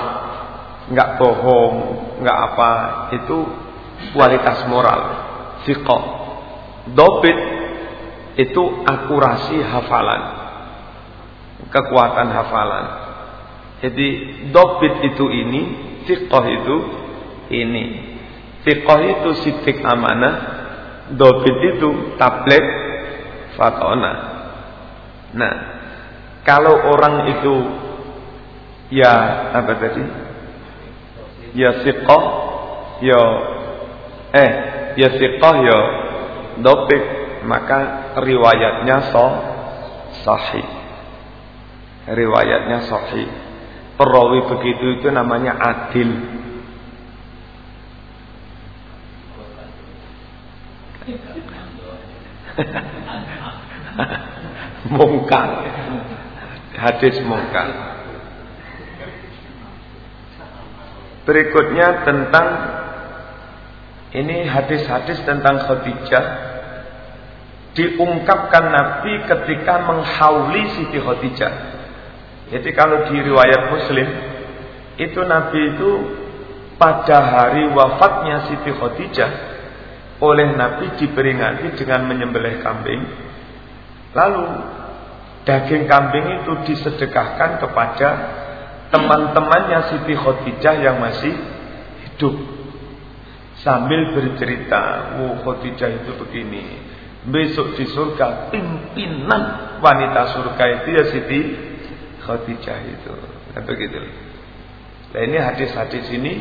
Enggak bohong, enggak apa, itu kualitas moral. Fiqh. Dobit itu akurasi hafalan. Kekuatan hafalan. Jadi dobit itu ini, fiqh itu ini. Fiqh itu sidik amanah, dobit itu tablet fatona. Nah, kalau orang itu ya apa tadi? Ya siqah, ya eh ya siqah ya dopik maka riwayatnya so sahih. Riwayatnya sahih. Perawi begitu itu namanya adil. <laughs> mungkar. Hadis mungkar. Berikutnya tentang ini hadis-hadis tentang Khadijah diungkapkan Nabi ketika menghauli Siti Khadijah. Jadi kalau di riwayat Muslim itu Nabi itu pada hari wafatnya Siti Khadijah oleh Nabi diperingati dengan menyembelih kambing. Lalu daging kambing itu disedekahkan kepada teman-temannya Siti Khadijah yang masih hidup sambil bercerita, "Oh, Khadijah itu begini. Besok di surga pimpinan wanita surga itu ya Siti Khadijah itu." Nah, begitu. Nah, ini hadis-hadis ini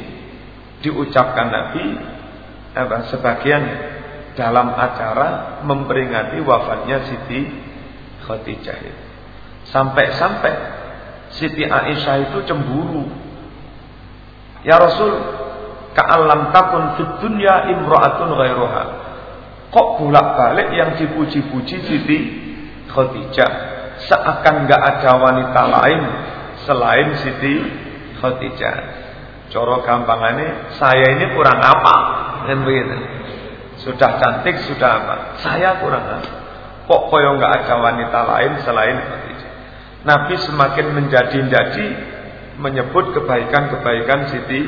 diucapkan Nabi apa sebagian dalam acara memperingati wafatnya Siti Khadijah itu. Sampai-sampai Siti Aisyah itu cemburu. Ya Rasul, ka'alam takun fid dunya imra'atun ghairuha. Kok bolak-balik yang dipuji-puji Siti Khadijah seakan nggak ada wanita lain selain Siti Khadijah. Coro gampangannya saya ini kurang apa? Kan. Sudah cantik, sudah apa? Saya kurang apa? Kok koyo nggak ada wanita lain selain Khadijah. Nabi semakin menjadi-jadi menyebut kebaikan-kebaikan Siti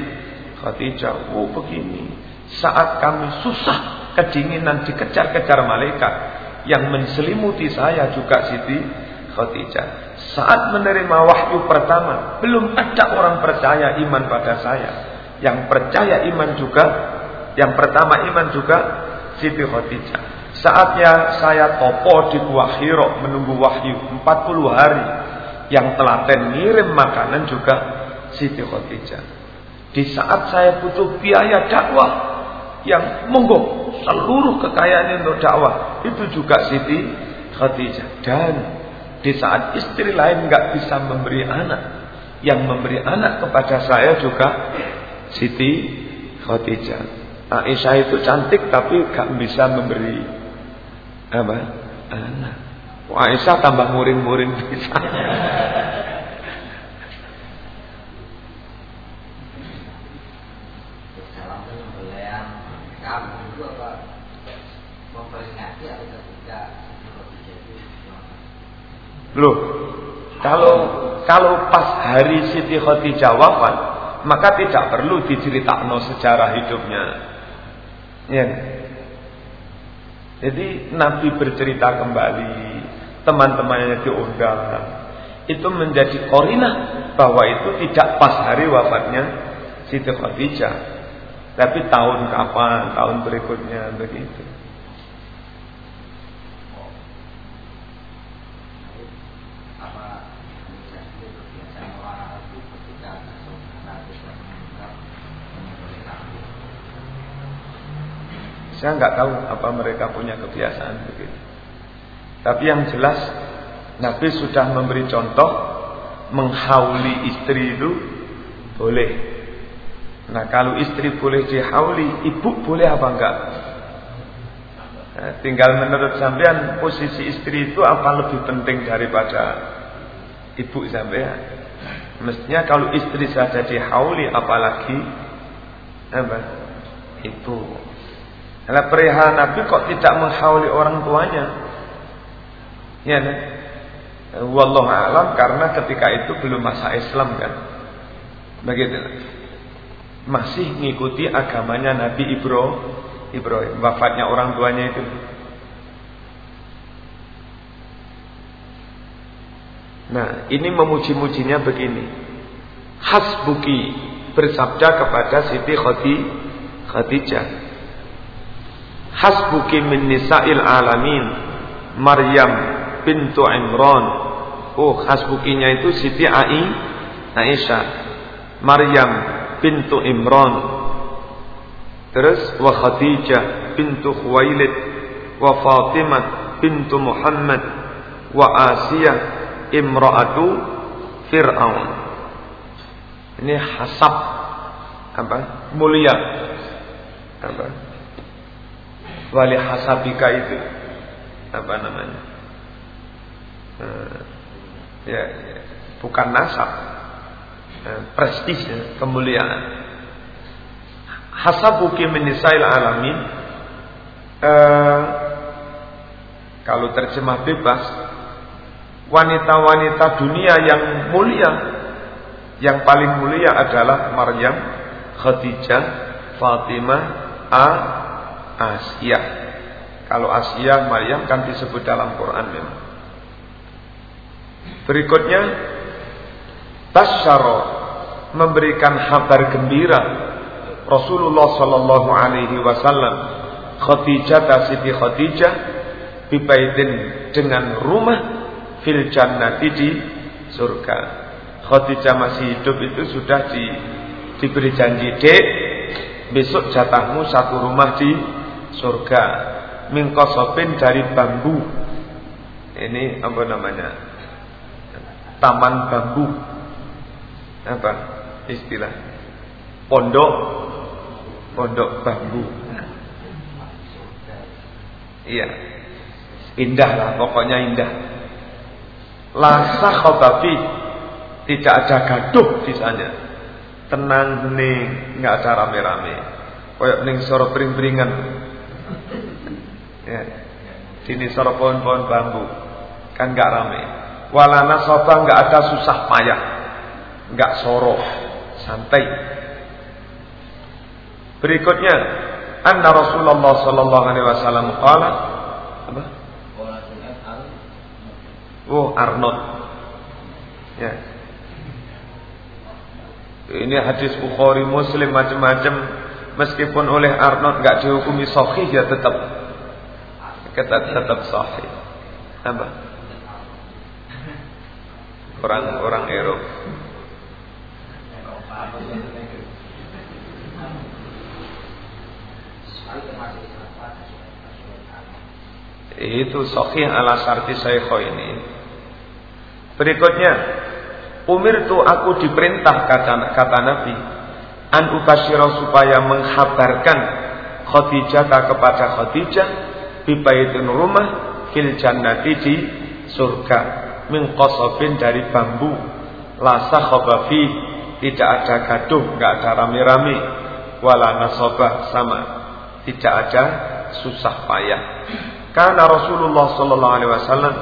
Khadijah. Oh begini. Saat kami susah, kedinginan dikejar-kejar malaikat yang menselimuti saya juga Siti Khadijah. Saat menerima wahyu pertama, belum ada orang percaya iman pada saya. Yang percaya iman juga, yang pertama iman juga Siti Khadijah. Saatnya saya topo di Gua Hiro menunggu wahyu 40 hari. Yang telaten ngirim makanan juga Siti Khadijah. Di saat saya butuh biaya dakwah yang monggo seluruh kekayaan untuk dakwah itu juga Siti Khadijah dan di saat istri lain nggak bisa memberi anak yang memberi anak kepada saya juga Siti Khadijah Aisyah itu cantik tapi gak bisa memberi apa? Anak. Aisyah tambah murin-murin bisa. Loh, kalau kalau pas hari Siti Khadijah wafat, maka tidak perlu diceritakan sejarah hidupnya. Ya. Jadi Nabi bercerita kembali, teman-temannya diundang. Itu menjadi korinah bahwa itu tidak pas hari wafatnya Siti Khadijah. Tapi tahun kapan, tahun berikutnya begitu. Saya nggak tahu apa mereka punya kebiasaan begitu. Tapi yang jelas Nabi sudah memberi contoh menghauli istri itu boleh. Nah kalau istri boleh dihauli, ibu boleh apa enggak? Nah, tinggal menurut sampean posisi istri itu apa lebih penting daripada ibu sampean? Mestinya kalau istri saja dihauli apalagi apa? Ibu. Karena perihal Nabi kok tidak menghauli orang tuanya. Ya, nah. Wallahu alam karena ketika itu belum masa Islam kan. Begitu. Masih mengikuti agamanya Nabi Ibrahim. Ibrahim wafatnya orang tuanya itu. Nah, ini memuji-mujinya begini. Hasbuki bersabda kepada Siti Khadijah hasbuki min nisa'il alamin. Maryam pintu Imran. Oh hasbukinya itu Siti Ai Aisyah. Maryam pintu Imran. Terus wa Khadijah pintu Khuwailid. Wa Fatimah pintu Muhammad. Wa Asiyah imra'atu Fir'aun. Ini hasab. Apa? Mulia. Apa wali hasabika itu. Apa namanya? Uh, ya, ya. Bukan nasab. Uh, prestis ya, kemuliaan. Hasabuki menisail alamin. Uh, kalau terjemah bebas wanita-wanita dunia yang mulia yang paling mulia adalah Maryam, Khadijah, Fatimah, A, Asia. Kalau Asia, Maryam kan disebut dalam Quran memang. Berikutnya Basyara memberikan kabar gembira Rasulullah sallallahu alaihi wasallam Khadijah Siti Khadijah bibaitin dengan rumah fil jannati di surga. Khadijah masih hidup itu sudah di, diberi janji dek besok jatahmu satu rumah di surga mingkosopin dari bambu. Ini apa namanya? Taman bambu. Apa istilah? Pondok pondok bambu. Iya. Indah lah pokoknya indah. Lasa khobafi tidak ada gaduh di sana. Tenang nih nggak ada rame-rame. Koyok ning soro pring-pringan ya. Sini soro pohon-pohon bambu. Kan nggak rame. Walana soba nggak ada susah payah. Nggak soro santai. Berikutnya anna Rasulullah sallallahu alaihi wasallam qala apa? Oh Arnold. Ya. Ini hadis Bukhari Muslim macam-macam meskipun oleh Arnold nggak dihukumi sahih ya tetap kata tetap sahih apa? Orang-orang Eropa itu sahih ala syarti saykho ini. Berikutnya umir tu aku diperintah kata, kata Nabi an ubashiro supaya menghabarkan Khadijah kepada Khadijah bibaitin rumah fil jannati di surga min qasabin dari bambu. Lasa khobafi tidak ada gaduh nggak ada rame-rame. Wala sama tidak ada susah payah. Karena Rasulullah Sallallahu Alaihi Wasallam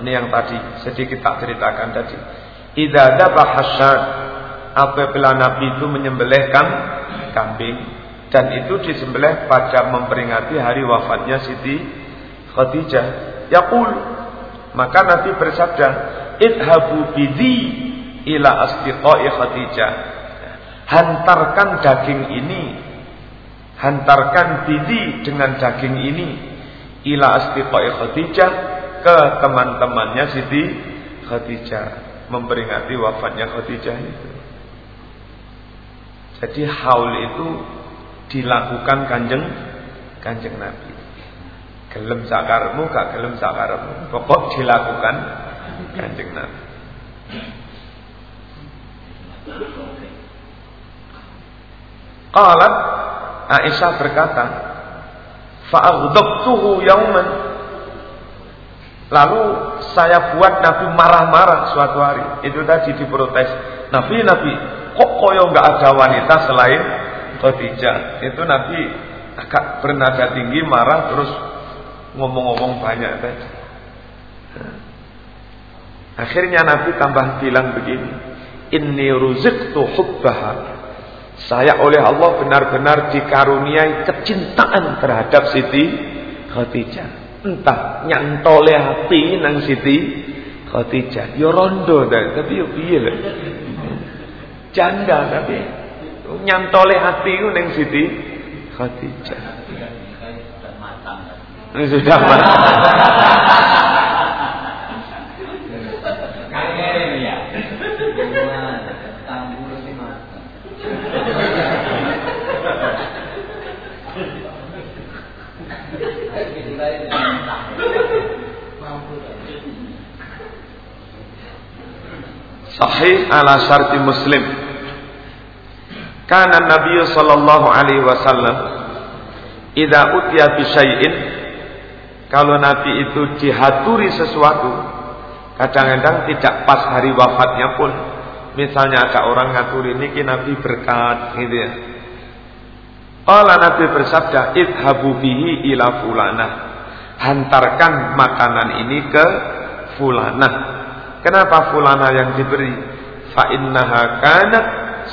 ini yang tadi sedikit tak ceritakan tadi. Idza dzabah apabila Nabi itu menyembelihkan kambing dan itu disembelih pada memperingati hari wafatnya Siti Khadijah. Yaqul maka Nabi bersabda, "Idhabu bidhi ila asdiqai Khadijah." Hantarkan daging ini, hantarkan bidhi dengan daging ini ila astiqai Khadijah ke teman-temannya Siti Khadijah memperingati wafatnya Khadijah itu. Jadi haul itu dilakukan kanjeng kanjeng Nabi. Gelem sakarmu gak gelem sakarmu, pokok dilakukan kanjeng Nabi. Qalat Aisyah berkata, Fa'aghdabtuhu yauman. Lalu saya buat Nabi marah-marah suatu hari. Itu tadi diprotes. Nabi, Nabi, kok koyo nggak ada wanita selain Khadijah? Itu Nabi agak bernada tinggi, marah terus ngomong-ngomong banyak tadi. Akhirnya Nabi tambah bilang begini, Inni ruziktu hubbaha saya oleh Allah benar-benar dikaruniai kecintaan terhadap Siti Khadijah. Entah nyantole hati nang Siti Khadijah. Yo rondo tapi yo piye. Janda tapi nyantole hati ku nang Siti Khadijah. Sudah matang. Sahih ala syarti Muslim. Karena Nabi sallallahu alaihi wasallam idza utiya bi syai'in kalau Nabi itu dihaturi sesuatu kadang-kadang tidak pas hari wafatnya pun. Misalnya ada orang ngaturi niki Nabi berkat gitu ya. Allah Nabi bersabda idhabu bihi ila fulana hantarkan makanan ini ke fulana Kenapa fulana yang diberi? Fa innaha kanat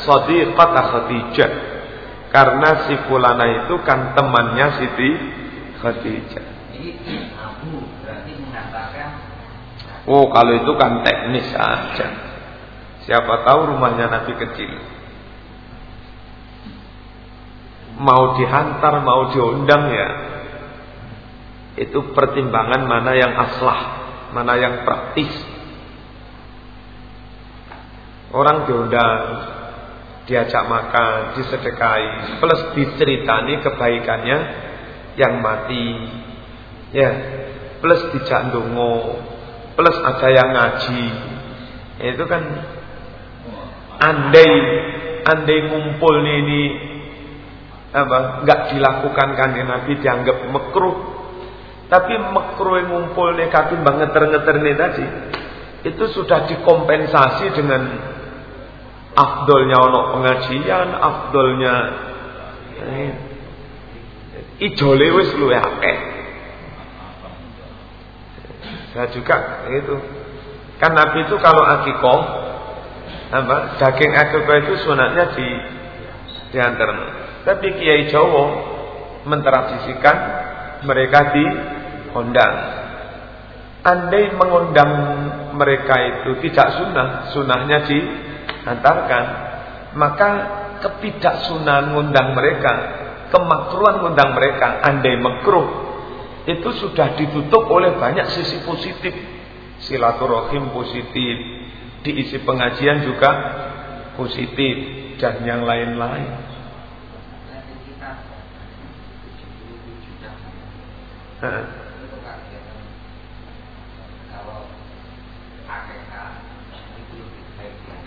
sadiqata Khadijah. Karena si fulana itu kan temannya Siti Khadijah. Oh, kalau itu kan teknis saja. Siapa tahu rumahnya Nabi kecil. Mau dihantar, mau diundang ya. Itu pertimbangan mana yang aslah, mana yang praktis. Orang diundang, diajak makan, disedekahi, plus diceritani kebaikannya yang mati. Ya, plus dijak ndonga, plus ada yang ngaji. Itu kan andai andai ngumpul ini apa nggak dilakukan kan Nabi dianggap mekruh tapi mekruh ngumpul nih banget ngeter-ngeter nih tadi itu sudah dikompensasi dengan afdolnya ono pengajian afdolnya eh, ijole wis luwe akeh saya juga itu kan Nabi itu kalau akikoh apa daging akikah itu sunatnya di diantar. Tapi Kiai Jawa mentradisikan mereka diundang. Andai mengundang mereka itu tidak sunnah, sunnahnya diantarkan, maka ketidaksunahan mengundang mereka, kemakruhan mengundang mereka, andai makruh, itu sudah ditutup oleh banyak sisi positif. Silaturahim positif, diisi pengajian juga positif dan yang lain-lain.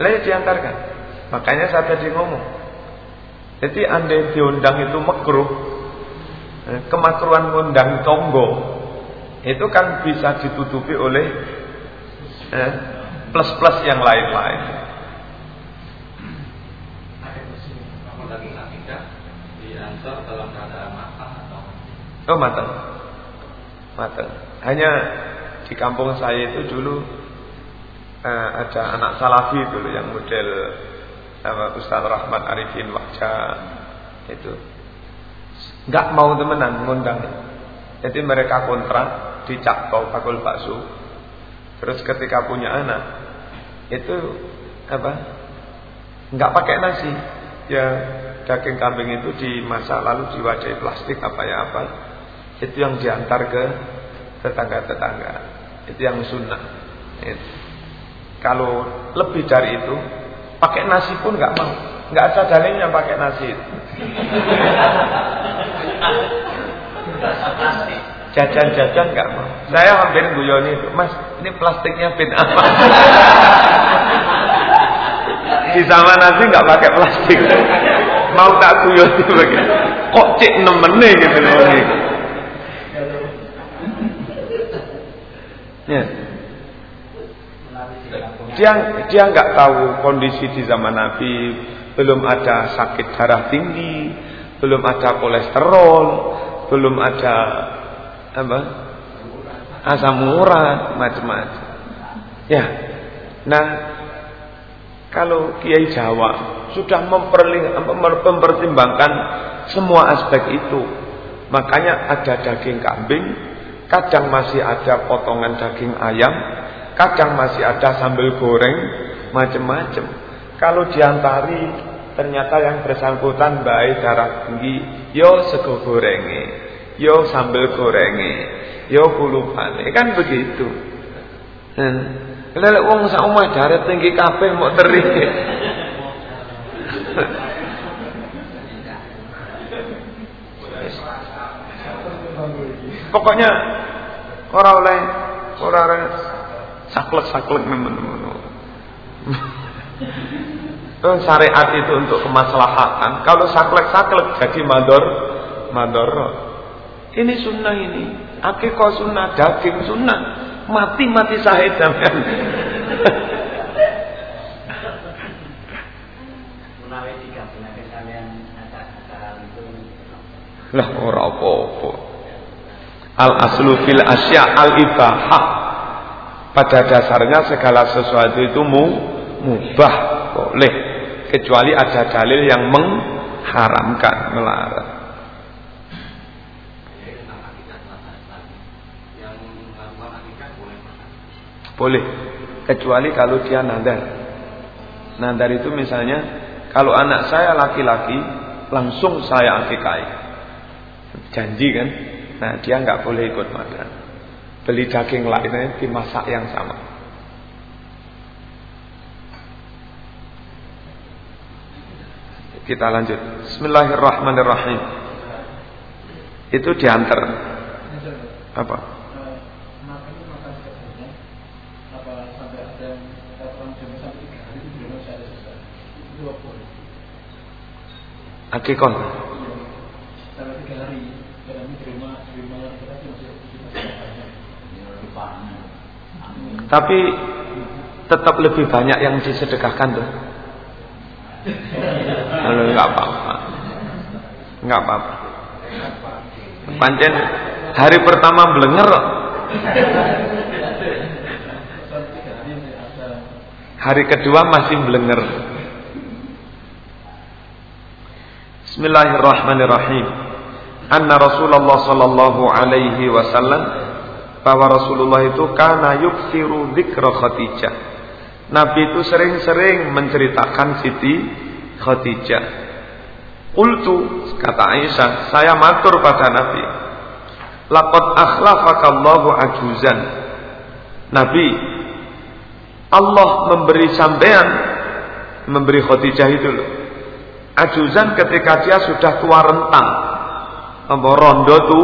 Lain diantarkan. Makanya saya tadi ngomong. Jadi andai diundang itu makruh, eh, kemakruhan undang tonggo itu kan bisa ditutupi oleh eh, plus-plus yang lain-lain. Oh matang, matang. Hanya di kampung saya itu dulu uh, ada anak salafi dulu yang model uh, Ustaz Rahmat Arifin Wajah itu nggak mau temenan ngundang. Jadi mereka kontrak di Cakto Pakul Bakso. Terus ketika punya anak itu apa? Enggak pakai nasi. Ya daging kambing itu dimasak lalu diwadahi plastik apa ya apa. Itu yang diantar ke tetangga-tetangga. Itu yang sunnah. Itu. Kalau lebih dari itu, pakai nasi pun enggak mau. Enggak ada dalilnya pakai nasi itu. Jajan-jajan enggak mau. Saya hampir guyoni itu, Mas, ini plastiknya bin apa? Di zaman nasi nggak pakai plastik. Mau tak guyoni begitu. Kok cek nemene gitu loh ini. Ya. Dia dia nggak tahu kondisi di zaman Nabi, belum ada sakit darah tinggi, belum ada kolesterol, belum ada apa asam urat macam-macam. Ya. Nah kalau Kiai Jawa sudah mempertimbangkan semua aspek itu makanya ada daging kambing kadang masih ada potongan daging ayam kadang masih ada sambal goreng macam-macam kalau diantari ternyata yang bersangkutan baik darah tinggi yo sego gorengnya yo sambal gorenge, yo kulupane, kan begitu. Lele wong sak omah darat tinggi kabeh mau teri. Pokoknya orang oleh orang saklek-saklek nemen-nemen. syariat itu untuk kemaslahatan. Kalau saklek-saklek jadi mandor, mandor. Ini sunnah ini. Akikah sunnah, daging sunnah. Mati-mati sahid sampean. Lah ora apa-apa. Al aslu fil asya al ibahah. Pada dasarnya segala sesuatu itu mu, mubah boleh kecuali ada dalil yang mengharamkan melarang. Boleh. Kecuali kalau dia nadar. Nah dari itu misalnya kalau anak saya laki-laki langsung saya akikai. Janji kan? Nah dia nggak boleh ikut makan. Beli daging lainnya dimasak yang sama. Kita lanjut. Bismillahirrahmanirrahim. Itu diantar. Apa? Akikon. Tapi tetap lebih banyak yang disedekahkan tuh. Kalau nggak apa-apa, nggak apa-apa. Pancen hari pertama belenger. Hari kedua masih belenger. Bismillahirrahmanirrahim. Anna Rasulullah sallallahu alaihi wasallam bahwa Rasulullah itu kana yuksiru dzikra Khadijah. Nabi itu sering-sering menceritakan Siti Khadijah. Qultu kata Aisyah, saya matur pada Nabi. Laqad akhlafakallahu ajuzan. Nabi Allah memberi sampean memberi Khadijah itu loh Ajuzan ketika dia sudah tua rentang. Rondo tu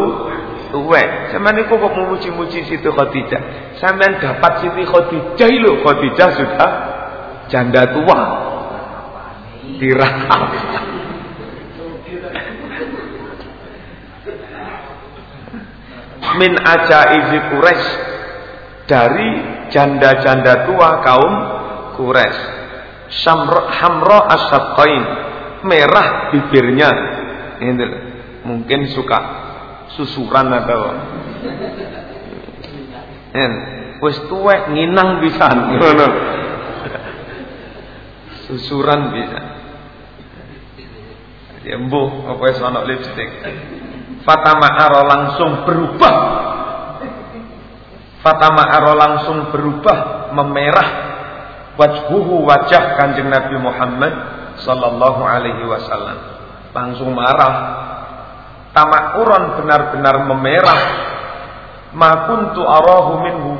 tuwek. Sampeyan niku kok memuji-muji Siti Khadijah. Sampeyan dapat Siti Khadijah lho, Khadijah sudah janda tua. Diraham. Min ajaizi Quraisy dari janda-janda tua kaum Quraisy. Hamra asyaqain merah bibirnya. Ini mungkin suka susuran atau en wis tuwek nginang bisa susuran bisa ya mbuh apa wis ana lipstick? Fatama Aro langsung berubah. Fatama Aro langsung berubah memerah wajhuhu wajah kanjeng Nabi Muhammad sallallahu alaihi wasallam. Langsung marah tamakuran benar-benar memerah. Ma kuntu arahu minhu.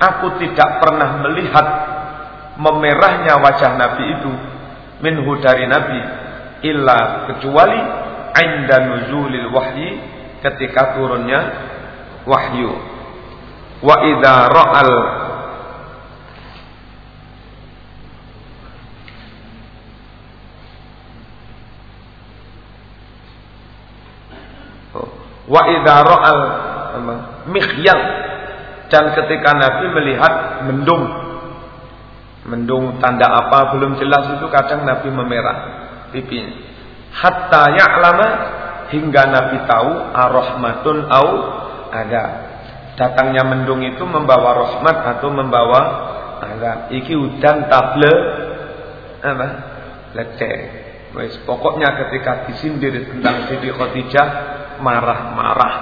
Aku tidak pernah melihat memerahnya wajah nabi itu minhu dari nabi illa kecuali inda nuzulil wahyi ketika turunnya wahyu. Wa idza ra'al Wa idza mikhyal. Dan ketika Nabi melihat mendung mendung tanda apa belum jelas itu kadang Nabi memerah pipinya. Hatta ya'lama hingga Nabi tahu arahmatun au ada datangnya mendung itu membawa rahmat atau membawa ada iki udan table apa leceh wes pokoknya ketika disindir tentang Siti Khadijah marah-marah.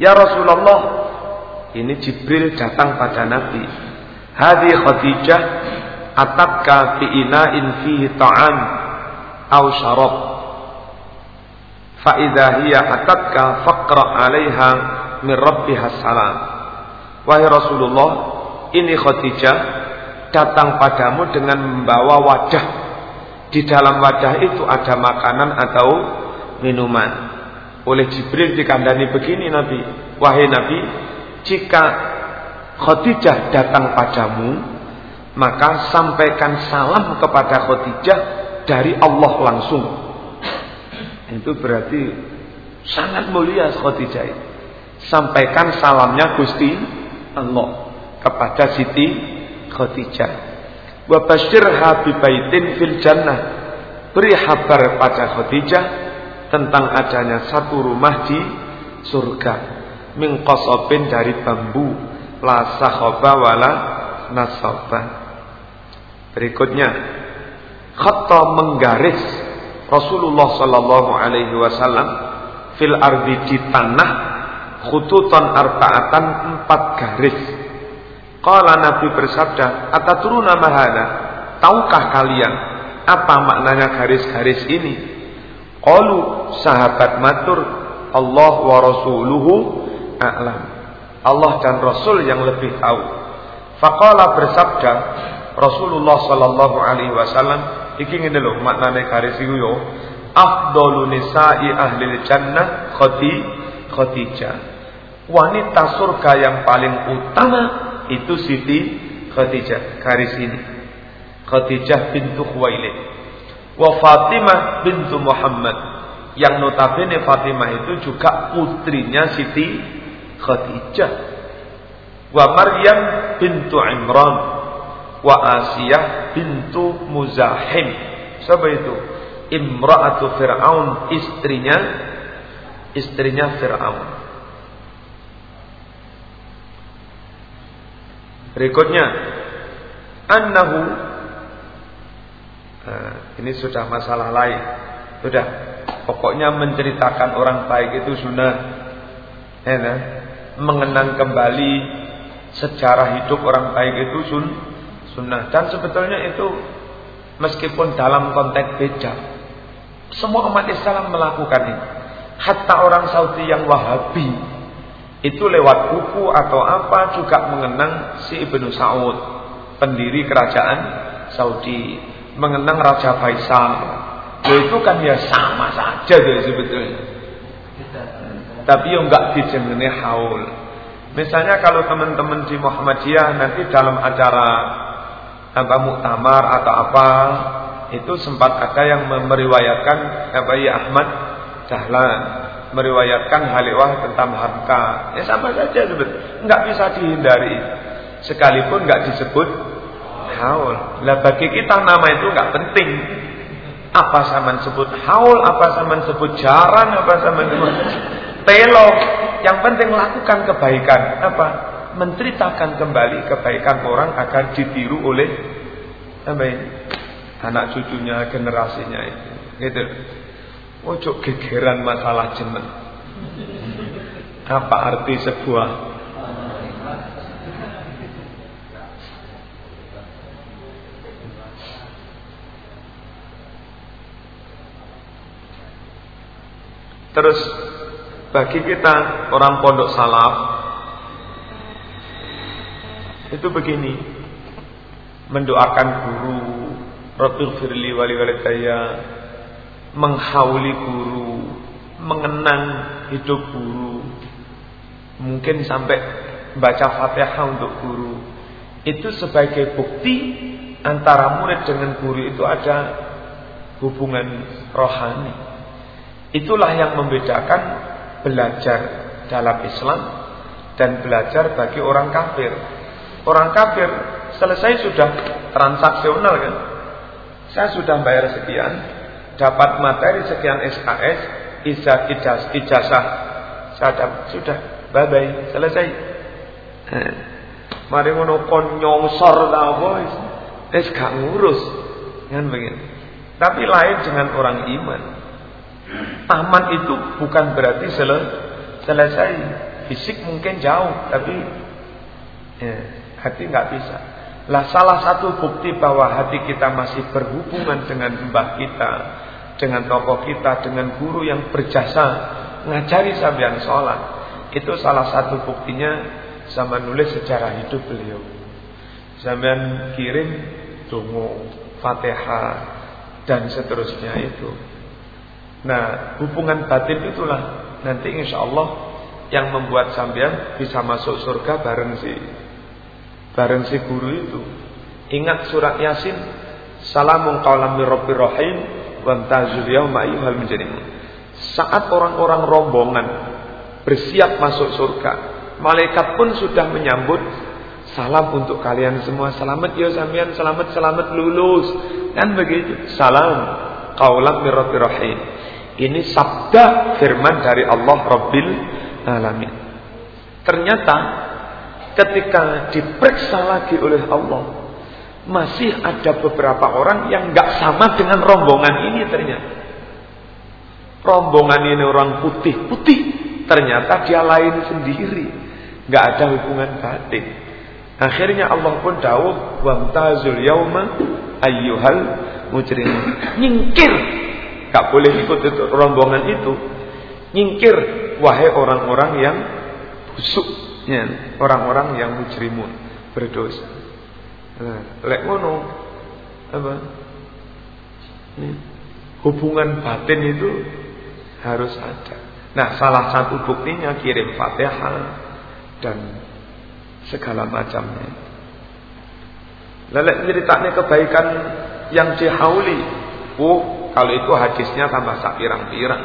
Ya Rasulullah, ini Jibril datang pada Nabi. Hadi Khadijah atabka fi ina'in fihi ta'am au syarab. Fa idza hiya atabka faqra 'alaiha min rabbiha salam. Wahai Rasulullah, ini Khadijah datang padamu dengan membawa wadah. Di dalam wadah itu ada makanan atau minuman. Oleh Jibril dikandani begini Nabi, wahai Nabi, jika Khadijah datang padamu, maka sampaikan salam kepada Khadijah dari Allah langsung. Itu berarti sangat mulia Khadijah. Sampaikan salamnya Gusti Allah kepada Siti Khadijah. Wa basyirha bi baitin fil jannah. Beri kabar pada Khadijah tentang adanya satu rumah di surga. Min qasobin dari bambu. La sahoba wala nasoba berikutnya. Khatta menggaris Rasulullah sallallahu alaihi wasallam fil ardi di tanah khututan arba'atan empat garis. Qala Nabi bersabda, "Ataturuna mahana?" Tahukah kalian apa maknanya garis-garis ini? Qalu sahabat matur, "Allah wa rasuluhu a'lam." Allah dan Rasul yang lebih tahu. Faqala bersabda Rasulullah sallallahu alaihi wasallam, iki ngene lho maknane garis iku yo. Afdalu nisa'i ahli jannah khati Khadijah. Wanita surga yang paling utama itu Siti Khadijah. Garis ini. Khadijah bintu Khuwailid. Wa Fatimah bintu Muhammad. Yang notabene Fatimah itu juga putrinya Siti Khadijah. Wa Maryam bintu Imran. Wa Asiyah bintu Muzahim. Siapa itu? Imra'atu Fir'aun istrinya istrinya Fir'aun. Berikutnya annahu nah, ini sudah masalah lain. Sudah. Pokoknya menceritakan orang baik itu sunnah. Ya, nah, mengenang kembali sejarah hidup orang baik itu sun sunnah. Dan sebetulnya itu meskipun dalam konteks beda semua umat Islam melakukan ini. Hatta orang Saudi yang Wahabi itu lewat buku atau apa juga mengenang si Ibnu Saud, pendiri kerajaan Saudi, mengenang Raja Faisal. Ya itu kan ya sama saja deh sebetulnya. Tapi yang enggak dijemeni haul. Misalnya kalau teman-teman di Muhammadiyah nanti dalam acara apa muktamar atau apa itu sempat ada yang meriwayatkan apa ya Ahmad Dahlan meriwayatkan haliwah tentang harta. Ya sama saja sebetulnya. Enggak bisa dihindari. Sekalipun enggak disebut haul. Lah bagi kita nama itu enggak penting. Apa sama sebut haul, apa sama sebut jaran, apa sama sebut telok. Yang penting lakukan kebaikan. Apa? Menceritakan kembali kebaikan orang agar ditiru oleh apa ini? Anak cucunya, generasinya itu. Gitu. Ojo gegeran masalah jeneng. Apa arti sebuah Terus bagi kita orang pondok salaf itu begini mendoakan guru Rabbil firli wali walidayya menghauli guru, mengenang hidup guru. Mungkin sampai baca Fatihah untuk guru. Itu sebagai bukti antara murid dengan guru itu ada hubungan rohani. Itulah yang membedakan belajar dalam Islam dan belajar bagi orang kafir. Orang kafir selesai sudah transaksional kan. Saya sudah bayar sekian, dapat materi sekian SKS, ijazah, ijazah, ijazah sadap sudah, bye bye, selesai. Mari ngono kon nyongsor ta apa wis gak ngurus. Kan begini. Tapi lain dengan orang iman. Taman itu bukan berarti sel selesai. Fisik mungkin jauh, tapi ya, hati nggak bisa. Lah salah satu bukti bahwa hati kita masih berhubungan dengan mbah kita, dengan tokoh kita, dengan guru yang berjasa ngajari sampean sholat. Itu salah satu buktinya sama nulis secara hidup beliau. Sampean kirim dungu, fatihah dan seterusnya itu. Nah, hubungan batin itulah nanti insya Allah yang membuat sampean bisa masuk surga bareng si bareng si guru itu. Ingat surat Yasin, salamun qaulam mir rahim Wamtazul yauma ayyuhal mujrimun. Saat orang-orang rombongan bersiap masuk surga, malaikat pun sudah menyambut salam untuk kalian semua. Selamat ya sampean, selamat selamat lulus. Kan begitu. Salam qaulan mir rahim. Ini sabda firman dari Allah Rabbil alamin. Ternyata ketika diperiksa lagi oleh Allah masih ada beberapa orang yang nggak sama dengan rombongan ini ternyata. Rombongan ini orang putih-putih, ternyata dia lain sendiri, nggak ada hubungan batin. Akhirnya Allah pun dawuh wamtazul yauma ayyuhal mujrimun. Nyingkir. Gak boleh ikut rombongan itu. Nyingkir wahai orang-orang yang busuk, ya, orang-orang yang mujrimun, berdosa. Nah, lek ngono apa? Ini, hubungan batin itu harus ada. Nah, salah satu buktinya kirim Fatihah dan segala macamnya. Lalu ceritanya kebaikan yang dihauli. Oh, kalau itu hadisnya tambah sak pirang-pirang.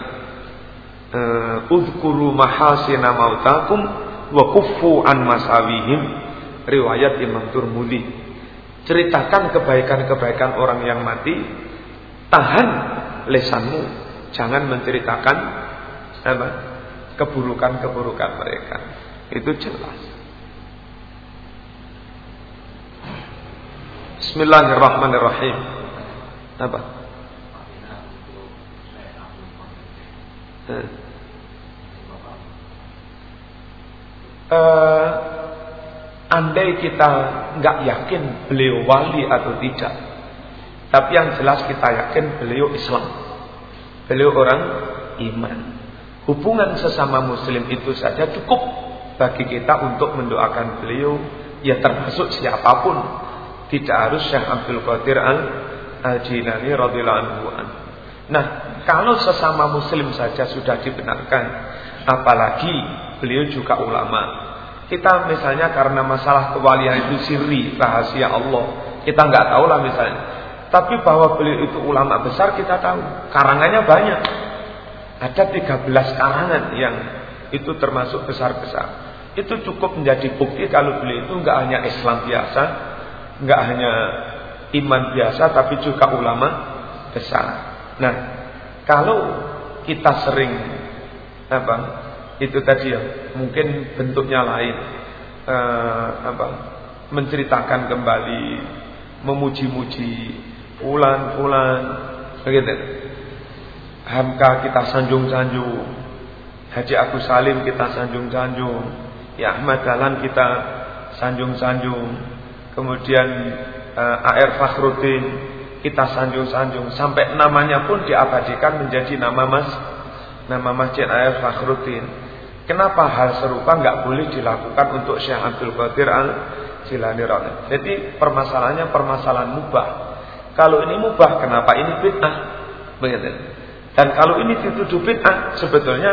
Uh, Udhkuru mahasina mautakum wa kuffu an masawihim. Riwayat Imam Turmudi. Ceritakan kebaikan-kebaikan orang yang mati. Tahan lesanmu. Jangan menceritakan apa? keburukan-keburukan mereka. Itu jelas. Bismillahirrahmanirrahim. Apa? Uh, andai kita nggak yakin beliau wali atau tidak, tapi yang jelas kita yakin beliau Islam, beliau orang iman. Hubungan sesama Muslim itu saja cukup bagi kita untuk mendoakan beliau, ya termasuk siapa pun tidak harus Syekh Abdul Qadir Al-Jilani radhiyallahu anhu. Nah, kalau sesama muslim saja sudah dibenarkan, apalagi beliau juga ulama. Kita misalnya karena masalah kewalian itu sirri, rahasia Allah. Kita nggak tahu lah misalnya. Tapi bahwa beliau itu ulama besar kita tahu. Karangannya banyak. Ada 13 karangan yang itu termasuk besar-besar. Itu cukup menjadi bukti kalau beliau itu nggak hanya Islam biasa, nggak hanya iman biasa tapi juga ulama besar. Nah, kalau kita sering apa itu tadi ya mungkin bentuknya lain eh, apa menceritakan kembali memuji-muji pulan-pulan begitu. Hamka kita sanjung-sanjung Haji Agus Salim kita sanjung-sanjung Ya Ahmad Dahlan kita sanjung-sanjung kemudian eh, AR Fakhruddin kita sanjung-sanjung sampai namanya pun diabadikan menjadi nama mas nama masjid AR Fakhruddin. Kenapa hal serupa nggak boleh dilakukan untuk Syekh Abdul Qadir Al Jilani Jadi permasalahannya permasalahan mubah. Kalau ini mubah, kenapa ini fitnah? Begitu. Dan kalau ini dituduh fitnah, sebetulnya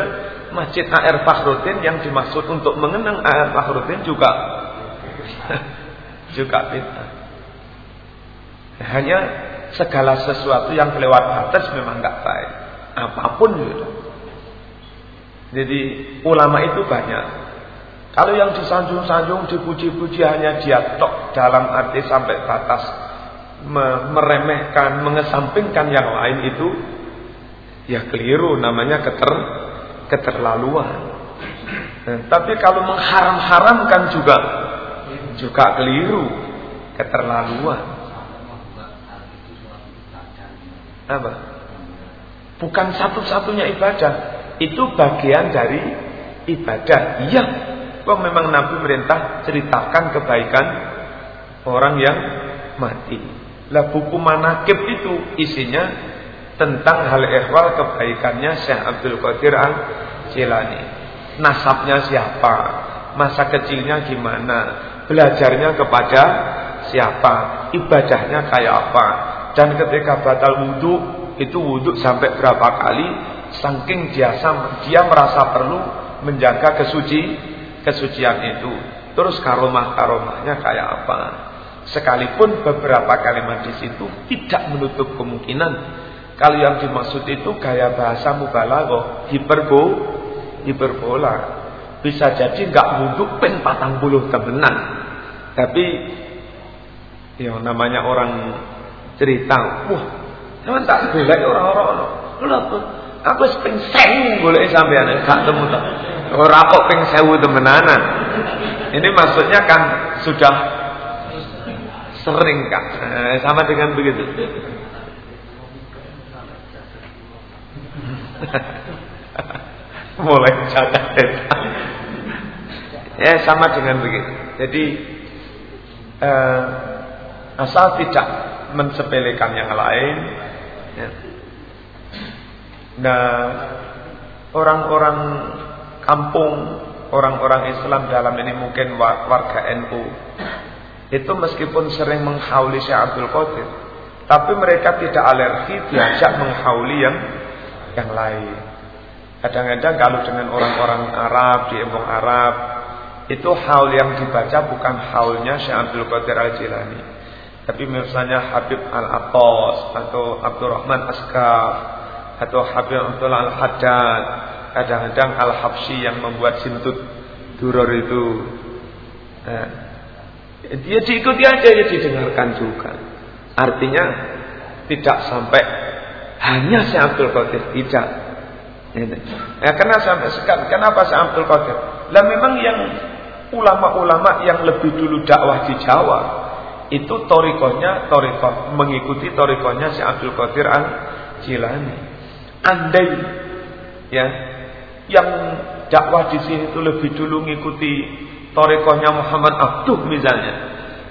Masjid AR Fakhruddin yang dimaksud untuk mengenang AR Fakhruddin juga <laughs> juga fitnah. Hanya segala sesuatu yang kelewat batas memang nggak baik. Apa pun itu. Jadi ulama itu banyak. Kalau yang disanjung-sanjung, dipuji-puji hanya dia tok dalam arti sampai batas meremehkan, mengesampingkan yang lain itu ya keliru namanya keter keterlaluan. Nah, tapi kalau mengharam-haramkan juga juga keliru, keterlaluan. Apa? Bukan satu-satunya ibadah, itu bagian dari ibadah. Iya, kok memang Nabi merintah ceritakan kebaikan orang yang mati. Lah buku manakib itu isinya tentang hal ehwal kebaikannya Syekh Abdul Qadir Al Jilani. Nasabnya siapa? Masa kecilnya gimana? belajarnya kepada siapa, ibadahnya kayak apa. Dan ketika batal wudhu, itu wudhu sampai berapa kali, saking dia, dia merasa perlu menjaga kesuci, kesucian itu. Terus karomah-karomahnya kayak apa. Sekalipun beberapa kalimat di situ tidak menutup kemungkinan kalau yang dimaksud itu gaya bahasa mubalaghah, hiperbo, hiperbola. Bisa jadi nggak wudhu patang puluh temenan. Tapi ya namanya orang cerita, wah, jangan tak boleh orang-orang. Lha aku wis ping 1000 golek sampean gak temu to. Ora kok ping 1000 temenanan. Ini maksudnya kan sudah sering kan. Eh, sama dengan begitu. <laughs> Mulai cacat Ya sama dengan begitu. Jadi eh, asal tidak mensepelekan yang lain. Ya. Nah, orang-orang kampung, orang-orang Islam dalam ini mungkin warga NU, itu meskipun sering menghauli Syekh Abdul Qadir, tapi mereka tidak alergi diajak menghauli yang yang lain. Kadang-kadang kalau dengan orang-orang Arab di embong Arab, itu haul yang dibaca bukan haulnya Syekh Abdul Qadir Al-Jilani. Tapi misalnya Habib Al-Attas atau Abdurrahman Askaf atau Habib Abdullah Al-Haddad, kadang-kadang Al-Habsyi yang membuat sintut duror itu. Nah, dia diikuti aja ya didengarkan juga. Artinya tidak sampai hanya Syekh Abdul Qadir tidak. Ya, kenapa sampai sekarang? Kenapa Syekh Abdul Qadir? Lah memang yang ulama-ulama yang lebih dulu dakwah di Jawa itu torikonya torikoh mengikuti torikonya si Abdul Qadir Al Jilani. Andai ya yang dakwah di sini itu lebih dulu mengikuti torikohnya Muhammad Abduh misalnya,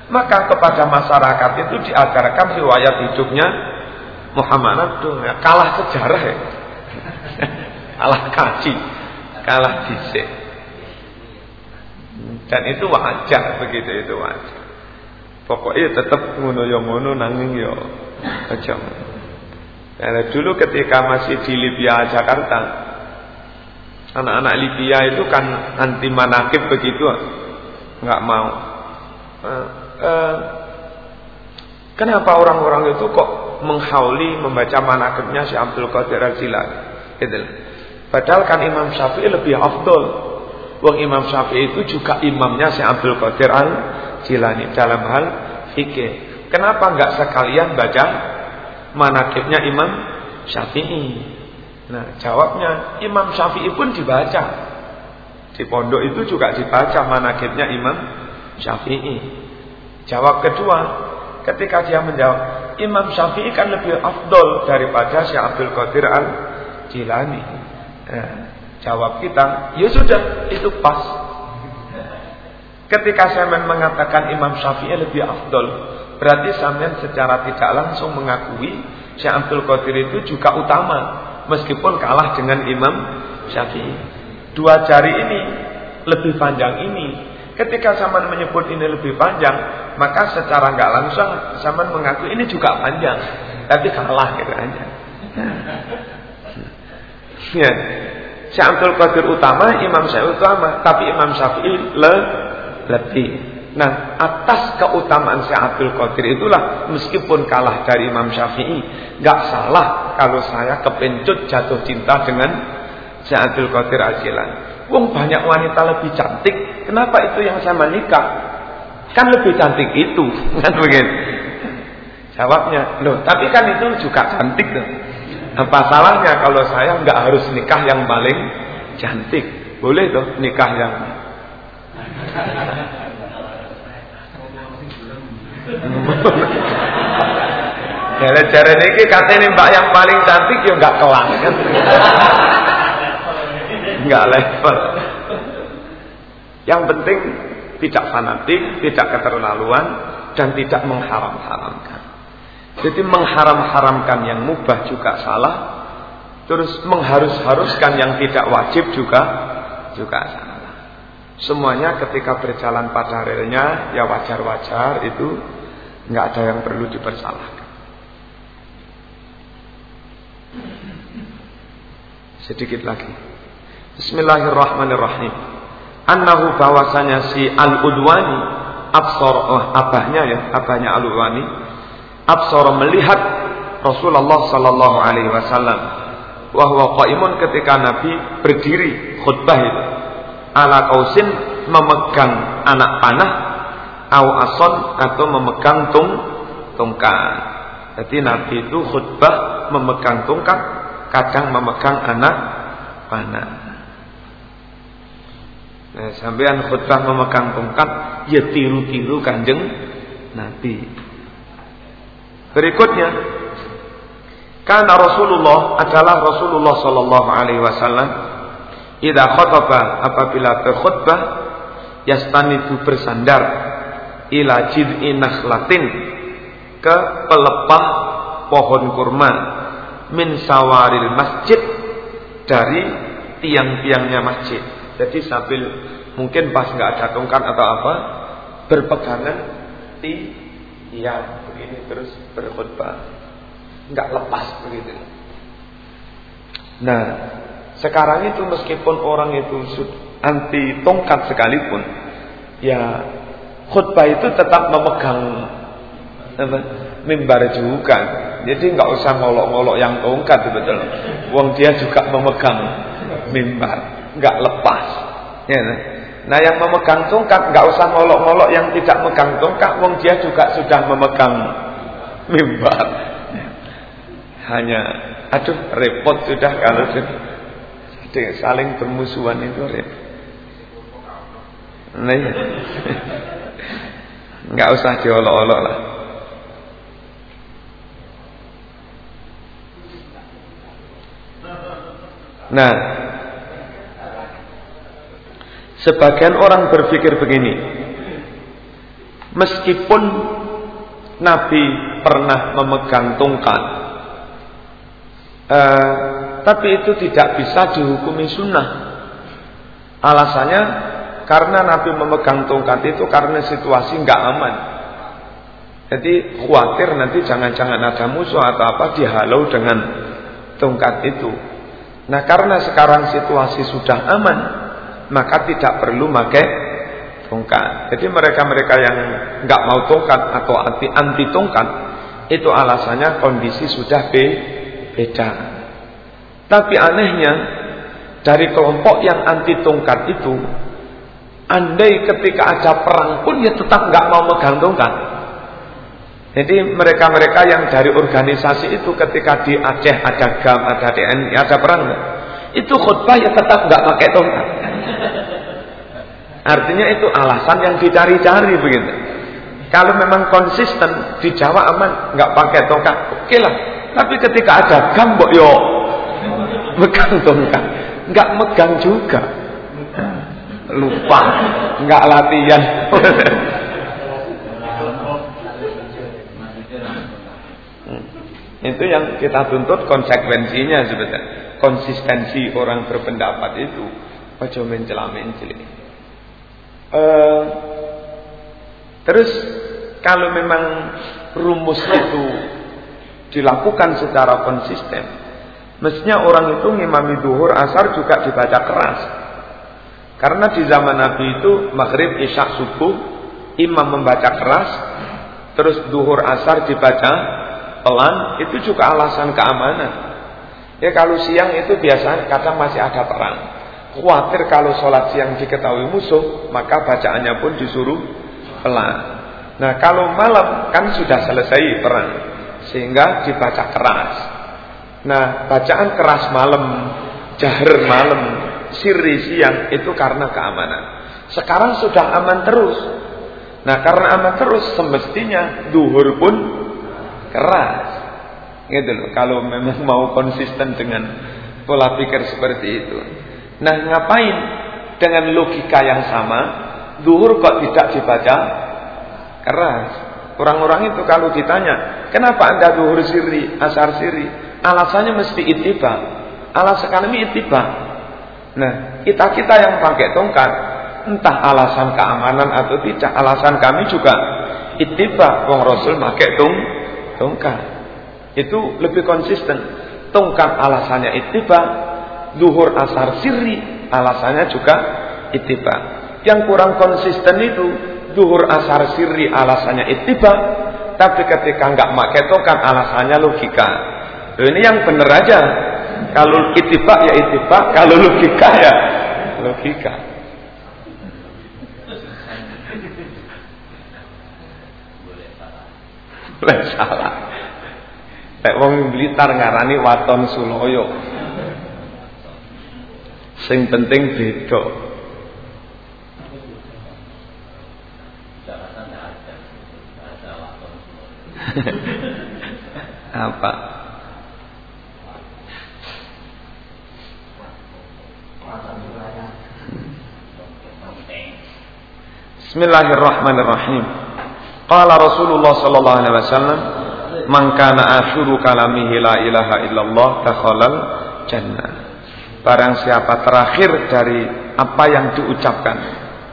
maka kepada masyarakat itu diajarkan riwayat hidupnya Muhammad Abduh. Ya, kalah sejarah ya, <laughs> kalah kaji, kalah disik. Dan itu wajar begitu itu wajar. Pokoknya tetap ngono yo ngono nanging yo aja. Karena dulu ketika masih di Libya Jakarta, anak-anak Libya itu kan anti manakib begitu, nggak mau. Uh, uh, kenapa orang-orang itu kok menghauli membaca manakibnya si Abdul Qadir Al-Jilani? Gitu. Padahal kan Imam Syafi'i lebih afdol Wong Imam Syafi'i itu juga imamnya si Abdul Qadir Al Jilani dalam hal fikih. Kenapa enggak sekalian baca manakibnya Imam Syafi'i? Nah, jawabnya Imam Syafi'i pun dibaca. Di pondok itu juga dibaca manakibnya Imam Syafi'i. Jawab kedua, ketika dia menjawab, Imam Syafi'i kan lebih afdol daripada si Abdul Qadir Al Jilani. Nah, Jawab kita, ya sudah, itu pas. Ketika saya mengatakan Imam Syafi'i lebih afdol, berarti sampean secara tidak langsung mengakui Syekh Abdul Qadir itu juga utama meskipun kalah dengan Imam Syafi'i. Dua jari ini lebih panjang ini. Ketika zaman menyebut ini lebih panjang, maka secara nggak langsung zaman mengakui ini juga panjang, tapi kalah gitu aja. Ya. Syekh Qadir utama, Imam Syafi'i utama, tapi Imam Syafi'i le lebih. Nah, atas keutamaan Syekh Abdul Qadir itulah meskipun kalah dari Imam Syafi'i, nggak salah kalau saya kepencut jatuh cinta dengan Syekh Abdul Qadir Ajilan. Wong banyak wanita lebih cantik, kenapa itu yang saya menikah? Kan lebih cantik itu, <laughs> kan begitu. Jawabnya, loh, tapi kan itu juga cantik loh. Apa salahnya kalau saya nggak harus nikah yang paling cantik? Boleh toh nikah yang Gara-gara ini katanya mbak yang paling cantik ya nggak kelang kan? Nggak level. Yang penting tidak fanatik, tidak keterlaluan, dan tidak mengharam-haramkan. Jadi mengharam-haramkan yang mubah juga salah. Terus mengharus-haruskan yang tidak wajib juga juga salah. Semuanya ketika berjalan pada relnya ya wajar-wajar itu nggak ada yang perlu dipersalahkan. Sedikit lagi. Bismillahirrahmanirrahim. Annahu bahwasanya si Al-Udwani absor oh, abahnya ya, abahnya Al-Udwani absara melihat Rasulullah sallallahu alaihi wasallam wahwa qaimun ketika Nabi berdiri khutbah itu ala kausin memegang anak panah au ason atau memegang tung tungkat. Jadi Nabi itu khutbah memegang tungkat, kadang memegang anak panah. Nah, sampean khutbah memegang tungkat, ya tiru-tiru kanjeng Nabi. Berikutnya, karena Rasulullah adalah Rasulullah Sallallahu Alaihi Wasallam. Ida khutbah apabila berkhutbah, yastanidu bersandar ila jid'i nakhlatin ke pelepah pohon kurma min sawaril masjid dari tiang-tiangnya masjid. Jadi sambil mungkin pas nggak ada atau apa berpegangan di tiang begini terus berkhutbah nggak lepas begitu. Nah sekarang itu meskipun orang itu anti tongkat sekalipun ya khutbah itu tetap memegang mimbar juga. Jadi nggak usah ngolok-ngolok yang tongkat betul. Wong dia juga memegang mimbar, nggak lepas. Ya, nah. nah yang memegang tongkat nggak usah ngolok-ngolok yang tidak memegang tongkat. Wong dia juga sudah memegang mimbar. Hanya, aduh repot sudah kalau saling bermusuhan itu repot. Nah, ya. <laughs> Nggak usah diolok-olok lah. Nah, sebagian orang berpikir begini, meskipun Nabi pernah memegang tongkat, eh, tapi itu tidak bisa dihukumi sunnah. Alasannya karena Nabi memegang tongkat itu karena situasi nggak aman. Jadi khawatir nanti jangan-jangan ada musuh atau apa dihalau dengan tongkat itu. Nah karena sekarang situasi sudah aman, maka tidak perlu pakai tongkat. Jadi mereka-mereka yang nggak mau tongkat atau anti anti tongkat itu alasannya kondisi sudah beda. Tapi anehnya dari kelompok yang anti tongkat itu Andai ketika ada perang pun ya tetap nggak mau megang tongkat. Jadi mereka-mereka yang dari organisasi itu ketika di Aceh ada GAM, ada TNI, ada perang, itu khutbah ya tetap nggak pakai tongkat. Artinya itu alasan yang dicari-cari begitu. Kalau memang konsisten di Jawa aman, nggak pakai tongkat, oke lah. Tapi ketika ada GAM, yo megang tongkat, nggak megang juga. Lupa. Nggak latihan. Hmm. itu yang kita tuntut konsekuensinya sebetulnya konsistensi orang berpendapat itu. Ojo mencela menceli uh, terus kalau memang rumus itu dilakukan secara konsisten mestinya orang itu ngimami duhur asar juga dibaca keras karena di zaman Nabi itu maghrib, isya, subuh, imam membaca keras, terus duhur asar dibaca pelan, itu juga alasan keamanan. Ya kalau siang itu biasanya kadang masih ada perang. Khawatir kalau sholat siang diketahui musuh, maka bacaannya pun disuruh pelan. Nah kalau malam kan sudah selesai perang, sehingga dibaca keras. Nah bacaan keras malam, jahar malam, sirri siang itu karena keamanan. Sekarang sudah aman terus. Nah karena aman terus semestinya duhur pun keras. Gitu loh. Kalau memang <laughs> mau konsisten dengan pola pikir seperti itu. Nah ngapain dengan logika yang sama duhur kok tidak dibaca keras? Orang-orang itu kalau ditanya, kenapa anda duhur siri, asar siri? Alasannya mesti itiba. Alasan kami itiba. Nah, kita-kita yang pakai tongkat, entah alasan keamanan atau tidak, alasan kami juga ittiba wong Rasul pakai tong tongkat. Itu lebih konsisten. Tongkat alasannya ittiba, duhur asar sirri alasannya juga ittiba. Yang kurang konsisten itu duhur asar sirri alasannya ittiba, tapi ketika nggak pakai tongkat alasannya logika. Ini yang benar aja. Kalau itibak ya itibak, kalau logika ya logika. Boleh salah. Nek wong Blitar ngarani waton Suloyo. Sing penting beda. Apa? Bismillahirrahmanirrahim. Qala Rasulullah sallallahu alaihi wasallam, "Man kana akhiru kalamihi la ilaha illallah dakhalal jannah." Barang siapa terakhir dari apa yang diucapkan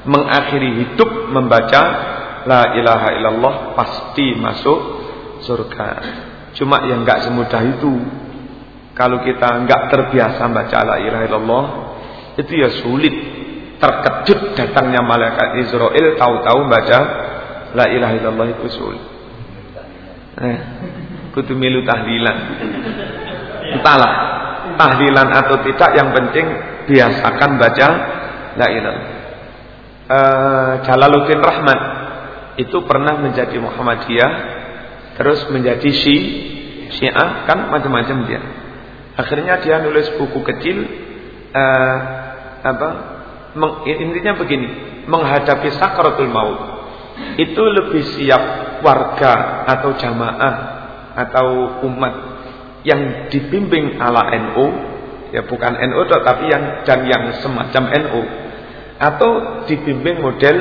mengakhiri hidup membaca la ilaha illallah pasti masuk surga. Cuma yang enggak semudah itu. Kalau kita enggak terbiasa baca la ilaha illallah, itu ya sulit. Terkejut datangnya malaikat Israel tahu-tahu baca la ilaha illallah itu sulit. Eh, kudu milu tahlilan. Entahlah tahlilan atau tidak yang penting biasakan baca la ilaha. Uh, Jalaluddin Rahmat itu pernah menjadi Muhammadiyah terus menjadi Syi Syiah kan macam-macam dia. Akhirnya dia nulis buku kecil uh, apa meng, intinya begini, menghadapi sakratul maut itu lebih siap warga atau jamaah atau umat yang dibimbing ala NU ya bukan NU tapi yang dan yang semacam NU atau dibimbing model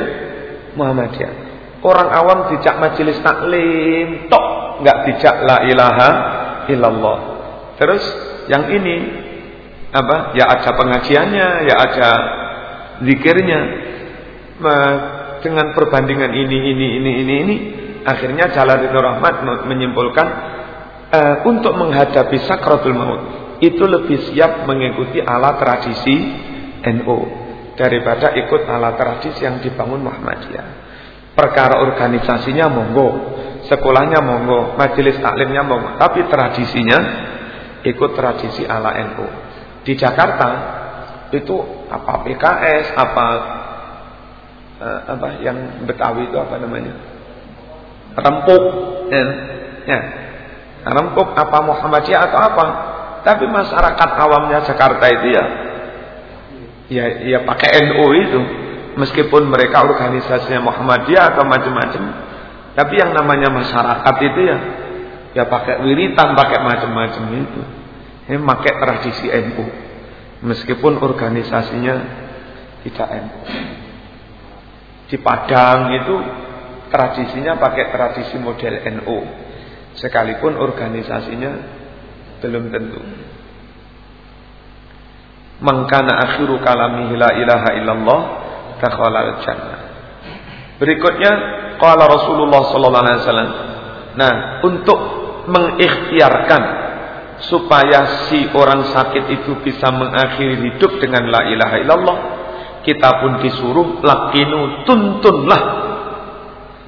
Muhammadiyah Orang awam dijak majelis taklim, tok nggak dijak la ilaha illallah. Terus yang ini apa? Ya ada pengajiannya, ya ada zikirnya. Dengan perbandingan ini, ini, ini, ini, ini, akhirnya Jalaluddin Rahmat menyimpulkan uh, untuk menghadapi sakratul maut itu lebih siap mengikuti ala tradisi NU daripada ikut ala tradisi yang dibangun Muhammadiyah. Perkara organisasinya monggo, sekolahnya monggo, majelis taklimnya monggo, tapi tradisinya ikut tradisi ala NU. Di Jakarta itu apa PKS, apa eh, apa yang Betawi itu apa namanya? Rempuk, ya, ya. Rempuk apa Muhammadiyah atau apa? Tapi masyarakat awamnya Jakarta itu ya ya ya pakai NU itu meskipun mereka organisasinya Muhammadiyah atau macam-macam tapi yang namanya masyarakat itu ya ya pakai wiritan pakai macam-macam itu ini pakai tradisi NU meskipun organisasinya tidak NU di Padang itu tradisinya pakai tradisi model NU sekalipun organisasinya belum tentu Mangkana akhiru kalamihi la ilaha illallah dakhalal jannah. Berikutnya qala Rasulullah sallallahu alaihi wasallam. Nah, untuk mengikhtiarkan supaya si orang sakit itu bisa mengakhiri hidup dengan la ilaha illallah, kita pun disuruh lakinu tuntunlah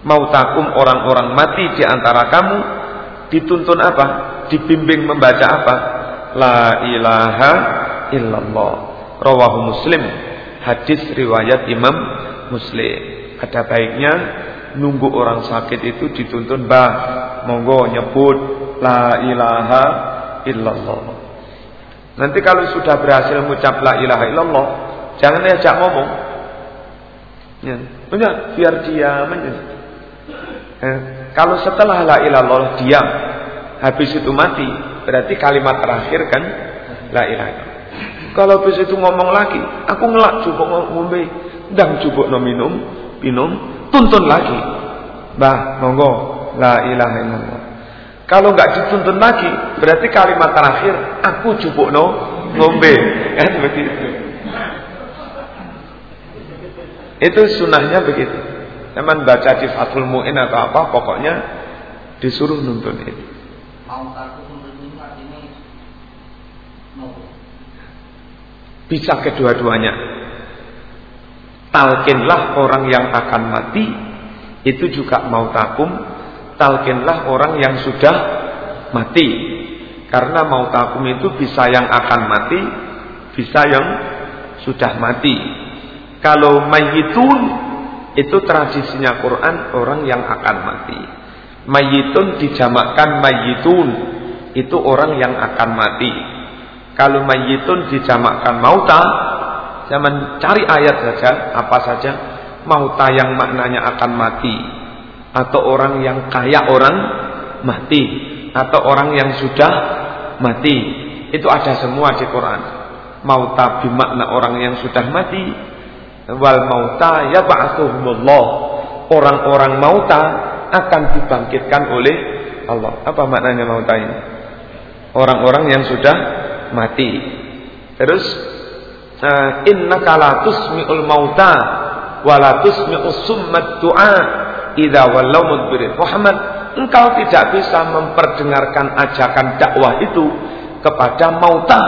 mautakum orang-orang mati di antara kamu dituntun apa? Dibimbing membaca apa? La ilaha illallah. Rawahu Muslim hadis riwayat Imam Muslim. Ada baiknya nunggu orang sakit itu dituntun bah monggo nyebut la ilaha illallah. Nanti kalau sudah berhasil mengucap la ilaha illallah, jangan diajak ngomong. Ya, punya biar diam aja. Eh, kalau setelah la ilaha illallah diam, habis itu mati, berarti kalimat terakhir kan la ilaha illallah. Kalau bis itu ngomong lagi, aku ngelak cukup ngombe, ndang cukup no minum, minum, tuntun lagi. Bah, monggo, la ilaha illallah. Kalau nggak dituntun lagi, berarti kalimat terakhir, aku cukup no ngombe, kan begitu. Itu sunnahnya begitu. Teman baca di Fathul Mu'in atau apa, pokoknya disuruh nuntun itu. Bisa kedua-duanya. Talkinlah orang yang akan mati itu juga mau takum. Talkinlah orang yang sudah mati. Karena mau takum itu bisa yang akan mati, bisa yang sudah mati. Kalau mayitun itu tradisinya Quran orang yang akan mati. Mayitun dijamakkan mayitun itu orang yang akan mati. Kalau mayitun dijamakkan mauta, jangan cari ayat saja, apa saja. Mauta yang maknanya akan mati. Atau orang yang kaya orang mati. Atau orang yang sudah mati. Itu ada semua di Quran. Mauta bermakna orang yang sudah mati. Wal mauta ya yab'athuhumullah. Orang-orang mauta akan dibangkitkan oleh Allah. Apa maknanya mauta ini? Orang-orang yang sudah mati. Terus eh, innaka la tusmi'ul mauta wa la tusmi'us summat du'a idza wallaw mudbirin. Muhammad, engkau tidak bisa memperdengarkan ajakan dakwah itu kepada mauta.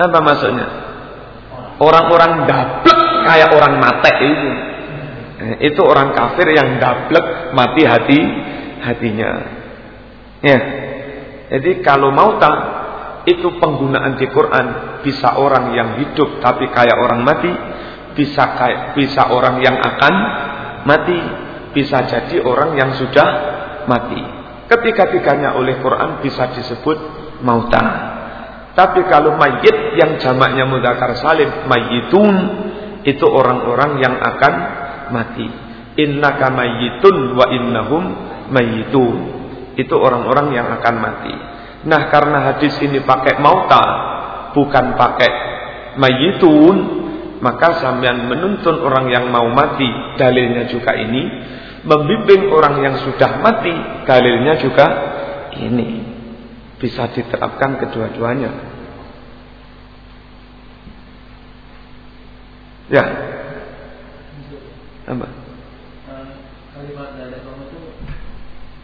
Apa maksudnya? Orang-orang dablek kayak orang mate itu. Eh, itu orang kafir yang dablek mati hati hatinya. Ya. Jadi kalau mauta itu penggunaan di Quran bisa orang yang hidup tapi kayak orang mati, bisa kayak bisa orang yang akan mati, bisa jadi orang yang sudah mati. Ketiga-tiganya oleh Quran bisa disebut mauta. Tapi kalau mayit yang jamaknya mudakar salim, mayitun itu orang-orang yang akan mati. Innaka mayyitun wa innahum mayyitun. Itu orang-orang yang akan mati. Nah, karena hadis ini pakai mauta, bukan pakai mayyitun, maka sampean menuntun orang yang mau mati, dalilnya juga ini, membimbing orang yang sudah mati, dalilnya juga ini. Bisa diterapkan kedua-duanya. Ya. Apa? Kalimat dari itu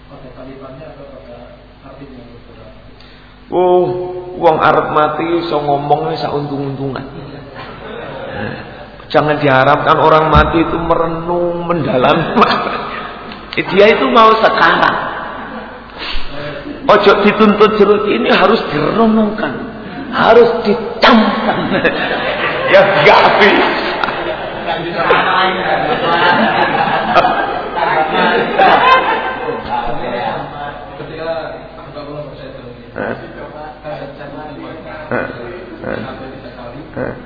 pakai kalimatnya atau pakai artinya? Oh, uang Arab mati so ngomongnya sauntung-untungan. Jangan diharapkan orang mati itu merenung mendalam. <laughs> Dia itu mau sekarang. Ojo dituntut jeruk ini harus direnungkan, harus dicamkan. <laughs> ya gak bisa. <laughs>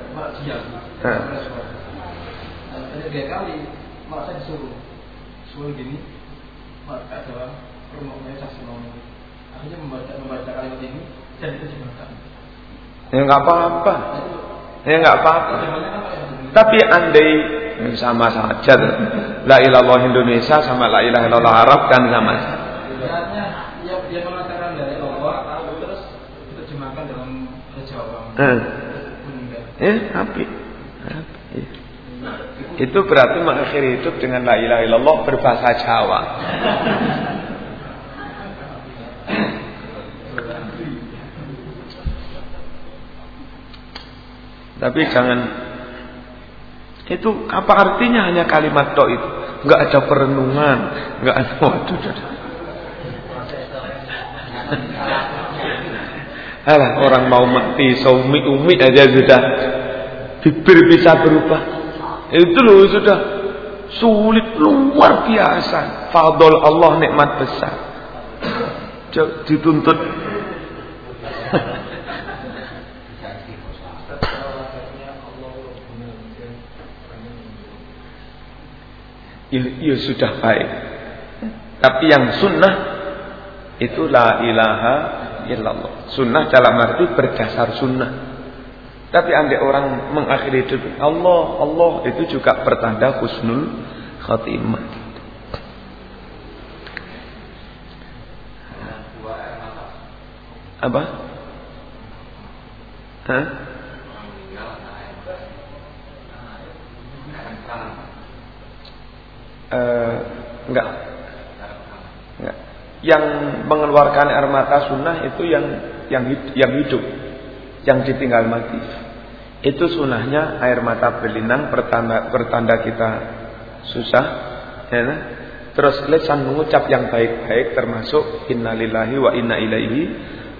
tiga kali malah saya disuruh. Suruh gini maka adalah rumahnya saksi akhirnya membaca membaca kalimat ini dan diterjemahkan ya nggak apa-apa. Ya nggak apa-apa. Tapi andai sama saja la ilallah Indonesia sama la ilaha illallah Arab kan sama saja. Ya dia mengatakan dari Allah terus diterjemahkan dalam Jawa eh. eh api itu berarti mengakhiri hidup dengan la ilaha illallah berbahasa Jawa. Tapi jangan itu apa artinya hanya kalimat do itu? Enggak ada perenungan, enggak ada waduh. Alah, orang mau mati saumi umi aja sudah bibir bisa berubah. Itu loh sudah sulit luar biasa. Fadol Allah nikmat besar. Dituntut ya sudah baik. Tapi yang sunnah itu la ilaha illallah. Sunnah dalam arti berdasar sunnah. Tapi andai orang mengakhiri hidup Allah, Allah itu juga pertanda husnul khatimah. Apa? Hah? Uh, enggak. Enggak. Yang mengeluarkan air mata sunnah itu yang yang yang hidup yang ditinggal mati. Itu sunahnya air mata berlinang pertanda, pertanda kita susah. Ya, nah? Terus lesan mengucap yang baik-baik termasuk innalillahi wa inna ilaihi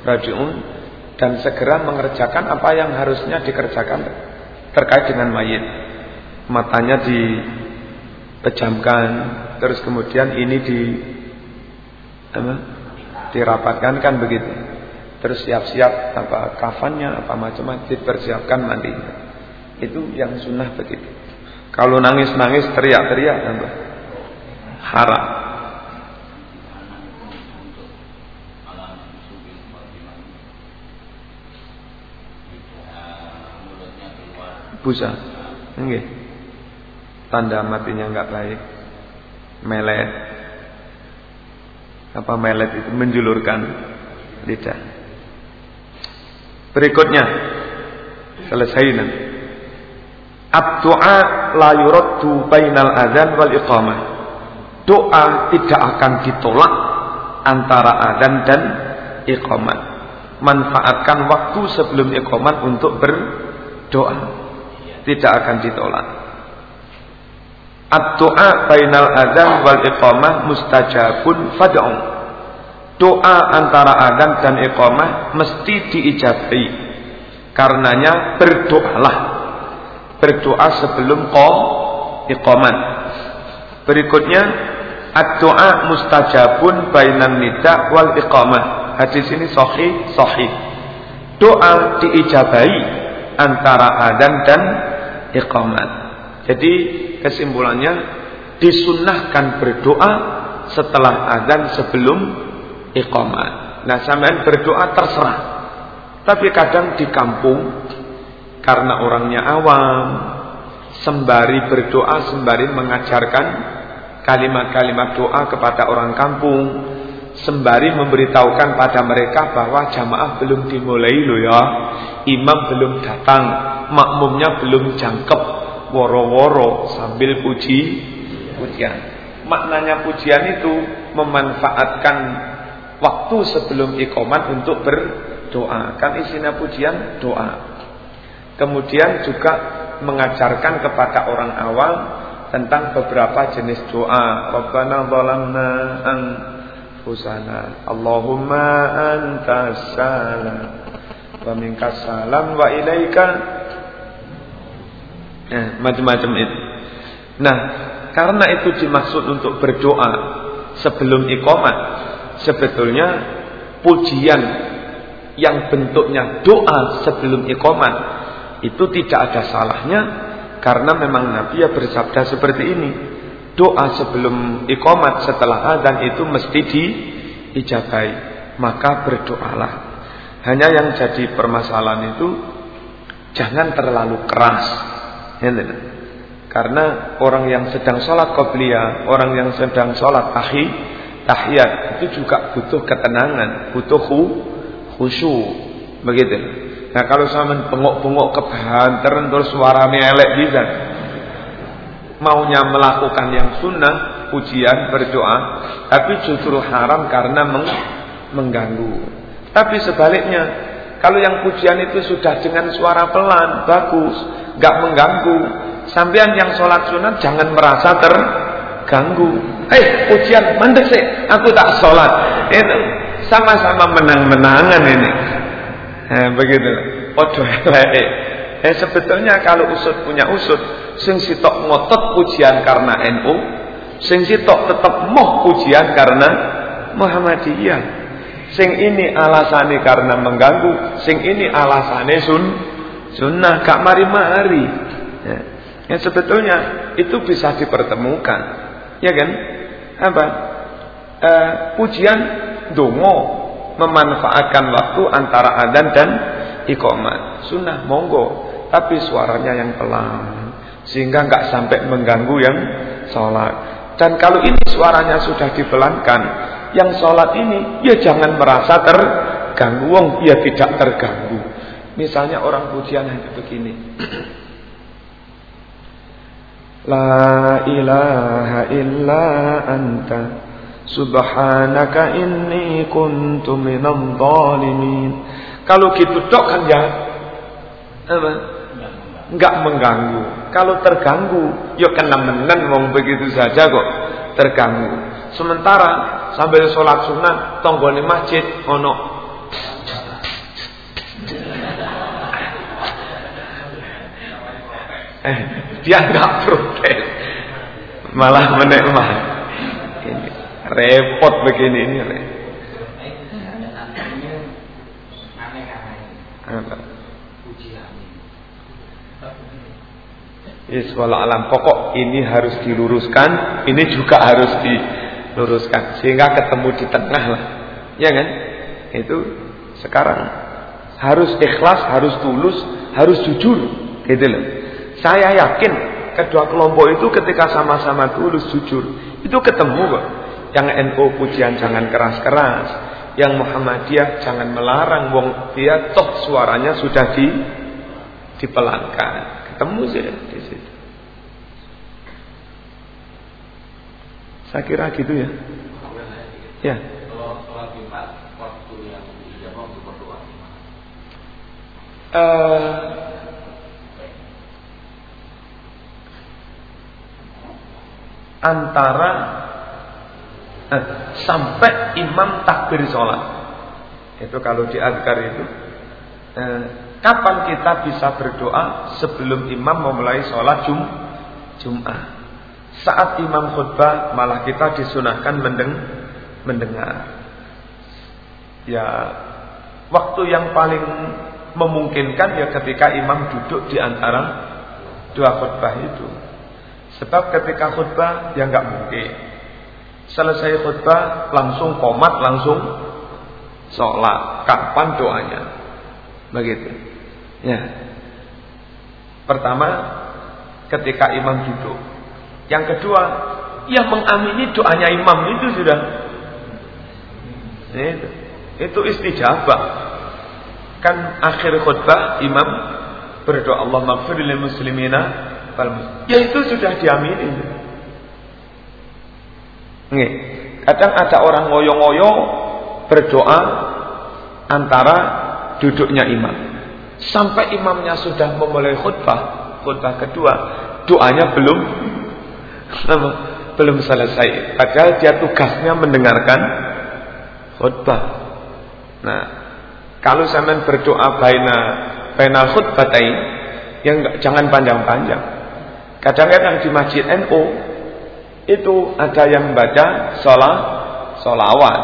rajiun dan segera mengerjakan apa yang harusnya dikerjakan terkait dengan mayit. Matanya dipejamkan, terus kemudian ini di apa? dirapatkan kan begitu. Terus siap-siap apa kafannya, apa macam-macam dipersiapkan mandinya. Itu yang sunnah begitu. Kalau nangis-nangis teriak-teriak apa? Haram. Busa. Nggih. Tanda matinya enggak baik. Melet. Apa melet itu menjulurkan lidah. Berikutnya selesai nanti. Ad-du'a la yuraddu bainal adzan wal iqamah. Doa tidak akan ditolak antara adzan dan iqamah. Manfaatkan waktu sebelum iqamah untuk berdoa. Tidak akan ditolak. Ad-du'a bainal adzan wal iqamah mustajabun fad'u. Doa antara adzan dan iqamah mesti diijabai. Karenanya berdoalah. Berdoa sebelum qom iqamah. Berikutnya ad-du'a mustajabun bainan nida wal iqamah. Hadis ini sahih sahih. Doa diijabai antara adzan dan iqamah. Jadi kesimpulannya disunahkan berdoa setelah azan sebelum iqamah. Nah, sampean berdoa terserah. Tapi kadang di kampung karena orangnya awam, sembari berdoa sembari mengajarkan kalimat-kalimat doa kepada orang kampung, sembari memberitahukan pada mereka bahwa jamaah belum dimulai loh ya, imam belum datang, makmumnya belum jangkep, woro-woro sambil puji pujian. Maknanya pujian itu memanfaatkan waktu sebelum ikomat untuk berdoa. Kan isinya pujian doa. Kemudian juga mengajarkan kepada orang awam tentang beberapa jenis doa. Rabbana zalamna anfusana. Allahumma antas salam. Wa minkas salam wa ilaika Nah, macam-macam itu. Nah, karena itu dimaksud untuk berdoa sebelum iqamah, sebetulnya pujian yang bentuknya doa sebelum iqamah itu tidak ada salahnya karena memang Nabi ya bersabda seperti ini. Doa sebelum iqamat setelah azan itu mesti diijabai. Maka berdoalah. Hanya yang jadi permasalahan itu jangan terlalu keras karena orang yang sedang sholat qobliyah, orang yang sedang sholat tahi, tahiyat itu juga butuh ketenangan, butuh khusyuk, begitu. Nah kalau sama bengok-bengok kebanteran terus suaranya elek bisa, maunya melakukan yang sunnah, pujian, berdoa, tapi justru haram karena meng mengganggu. Tapi sebaliknya, kalau yang pujian itu sudah dengan suara pelan, bagus, nggak mengganggu. Sampean yang sholat sunat jangan merasa terganggu. Hei, ujian mandek sih, aku tak sholat. Itu sama-sama menang-menangan ini. Nah, begitu. Podo Eh sebetulnya kalau usut punya usut, sing sitok ngotot pujian karena NU, sing sitok tetap moh pujian karena Muhammadiyah. Sing ini alasannya karena mengganggu, sing ini alasannya sun Sunnah gak mari-mari. Ya. ya sebetulnya itu bisa dipertemukan. Ya kan? Apa? E, pujian dongo memanfaatkan waktu antara adzan dan iqamah. Sunnah monggo, tapi suaranya yang pelan sehingga nggak sampai mengganggu yang sholat. Dan kalau ini suaranya sudah dipelankan, yang sholat ini ya jangan merasa terganggu, ya tidak terganggu. Misalnya orang pujian hanya begini. <clears throat> La ilaha illa anta subhanaka inni kuntu minadh dhalimin. Kalau gitu dok kan ya apa? Enggak mengganggu. Kalau terganggu, yuk kena menen wong begitu saja kok terganggu. Sementara sambil sholat sunat tonggone masjid ono Eh, dia nggak protes, malah menikmati. Ini repot begini ini. Yes, alam pokok ini harus diluruskan, ini juga harus diluruskan sehingga ketemu di tengah lah, ya kan? Itu sekarang harus ikhlas, harus tulus, harus jujur, gitu loh. Saya yakin kedua kelompok itu ketika sama-sama tulus jujur itu ketemu kok. Yang NU pujian jangan keras-keras. Yang Muhammadiyah jangan melarang wong dia toh suaranya sudah di dipelankan. Ketemu sih di situ. Saya kira gitu ya. Ya. Uh, antara eh, sampai imam takbir sholat. Itu kalau di adkar itu. Eh, kapan kita bisa berdoa sebelum imam memulai sholat Jum? Saat imam khutbah malah kita disunahkan mendeng mendengar. Ya, waktu yang paling memungkinkan ya ketika imam duduk di antara dua khutbah itu. Sebab ketika khutbah ya nggak mungkin. Selesai khutbah langsung komat langsung sholat. Kapan doanya? Begitu. Ya. Pertama ketika imam duduk. Yang kedua yang mengamini doanya imam itu sudah itu, itu istijabah. Kan akhir khutbah imam berdoa Allah maghfir muslimina Ya itu sudah diamini. Nih, kadang ada orang ngoyo-ngoyo berdoa antara duduknya imam. Sampai imamnya sudah memulai khutbah, khutbah kedua, doanya belum belum selesai. Padahal dia tugasnya mendengarkan khutbah. Nah, kalau saya berdoa baina bainal khutbatain, yang jangan panjang-panjang. Kadang-kadang di masjid NU itu ada yang baca sholat, sholawat.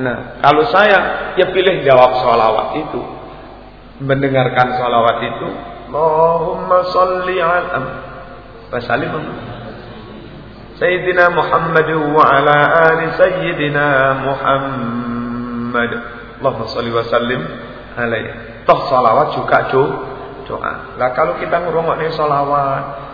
Nah, kalau saya ya pilih jawab sholawat itu, mendengarkan sholawat itu, Allahumma salli ala Basalim Sayyidina Muhammad wa ala ali Sayyidina Muhammad. Allahumma salli wa sallim alaihi. Toh salawat juga doa. Lah kalau kita ngurungok nih salawat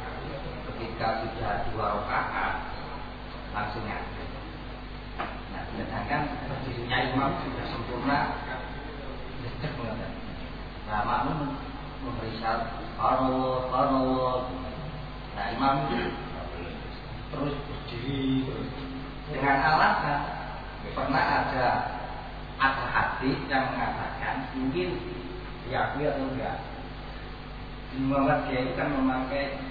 ketika sudah dua rakaat langsung nyatu. Nah, sedangkan berdirinya imam sudah sempurna, sedikit mengatakan. Nah, makmum memberi syarat, Allah, Allah. Nah, imam terus berdiri dengan alasan pernah ada ada hati yang mengatakan mungkin diakui atau enggak Muhammad Kiai itu kan memakai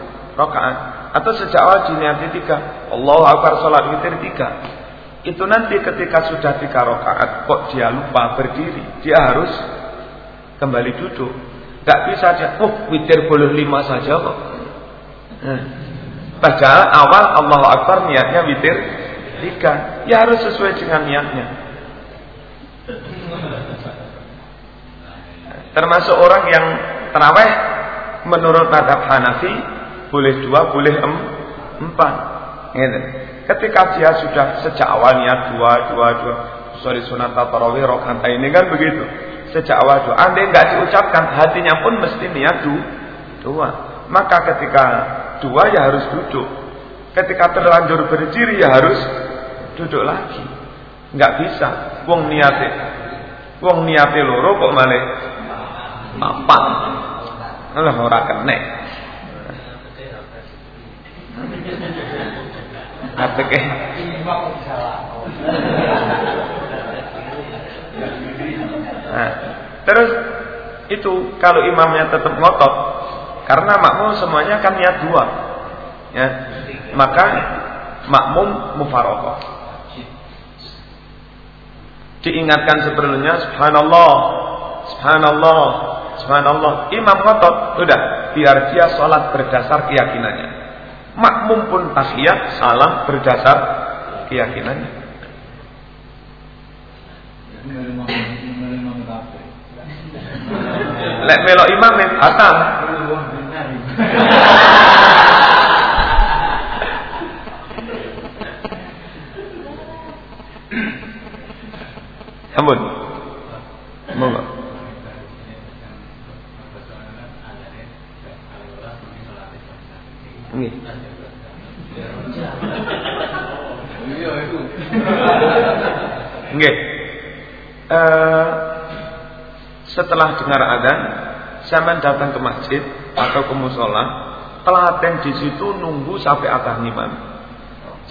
rakaat. Atau sejak awal diniati tiga. Allah Akbar salat witir tiga. Itu nanti ketika sudah tiga rakaat kok dia lupa berdiri? Dia harus kembali duduk. Gak bisa dia oh witir boleh lima saja kok. Nah, Padahal awal Allahu Akbar niatnya witir tiga. Ya harus sesuai dengan niatnya. Termasuk orang yang terawih menurut madhab Hanafi boleh dua, boleh em, empat. Gitu. Ketika dia sudah sejak awal niat dua, dua, dua, sorry sunat tarawih rokaat ini kan begitu. Sejak awal dua, andai nggak diucapkan hatinya pun mesti niat dua. Maka ketika dua ya harus duduk. Ketika terlanjur berdiri ya harus duduk lagi. Enggak bisa. Wong niate. Wong niate loro kok malah papat. Alah ora kenek. Ateke. Nah, terus itu kalau imamnya tetap ngotot karena makmum semuanya kan niat dua. Ya. Maka makmum mufarokoh. Diingatkan sebelumnya subhanallah, subhanallah, subhanallah. Imam ngotot, sudah biar dia sholat berdasar keyakinannya. Makmum pun tahiyat salah berdasar keyakinannya. Lek melok imam batal. Ampun. Monggo. Nggih. Nggih. Uh, setelah dengar adzan, saya datang ke masjid atau ke musola, telaten di situ nunggu sampai atas imam.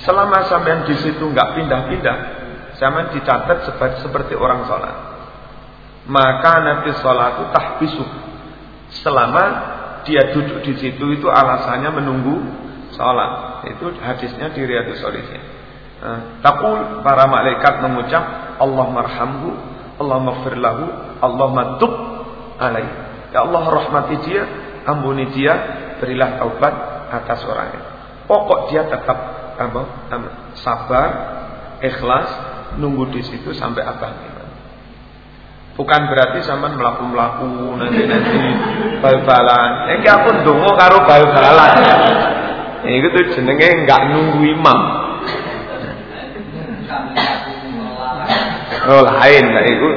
Selama sampean di situ nggak pindah-pindah, sampean dicatat seperti orang sholat. Maka nanti sholat itu tahbisu. Selama dia duduk di situ itu alasannya menunggu sholat. Itu hadisnya di Riyadus Solihin. Nah, takul para malaikat mengucap Allah marhamhu, Allah maghfirlahu, Allah matub alaih. Ya Allah rahmati dia, ampuni dia, berilah taubat atas orangnya. Pokok dia tetap sabar, ikhlas, nunggu di situ sampai abang Bukan berarti sama melaku-melaku nanti-nanti bal-balan. Iki aku ndonga karo bal-balan. Iku tuh jenenge enggak nunggu imam. Oh lain lah itu.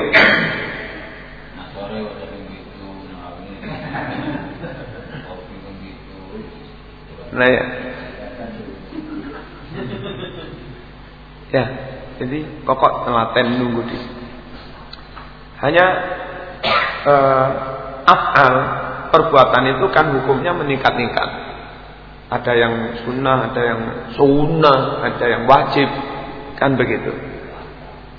Nah ya. Ya, jadi kokok telaten nunggu di Hanya uh, afal perbuatan itu kan hukumnya meningkat-ningkat. Ada yang sunnah, ada yang sunnah, ada yang wajib, kan begitu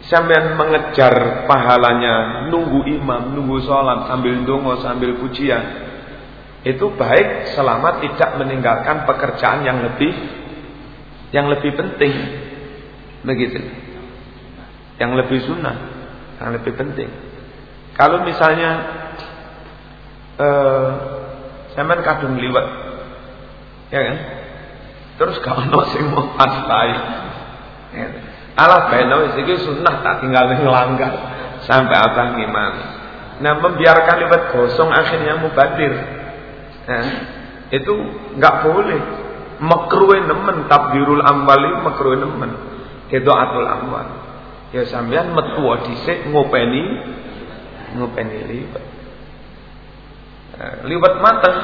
sampai mengejar pahalanya, nunggu imam, nunggu sholat sambil dungo, sambil pujian, itu baik selama tidak meninggalkan pekerjaan yang lebih yang lebih penting, begitu, yang lebih sunnah, yang lebih penting. Kalau misalnya eh, sampean kadung liwat, ya kan? Terus kalau sing mau pantai, ya. Allah beno wis iki sunnah tak tinggal ngelanggar sampai abang ngimami. Nah, membiarkan liwat gosong akhirnya mubadir. Nah, itu nggak boleh. Makruwe nemen tabdirul amwali makruwe nemen. Itu atul amwal. Ya sampean metu dhisik ngopeni ngopeni liwat. Nah, liwat mateng.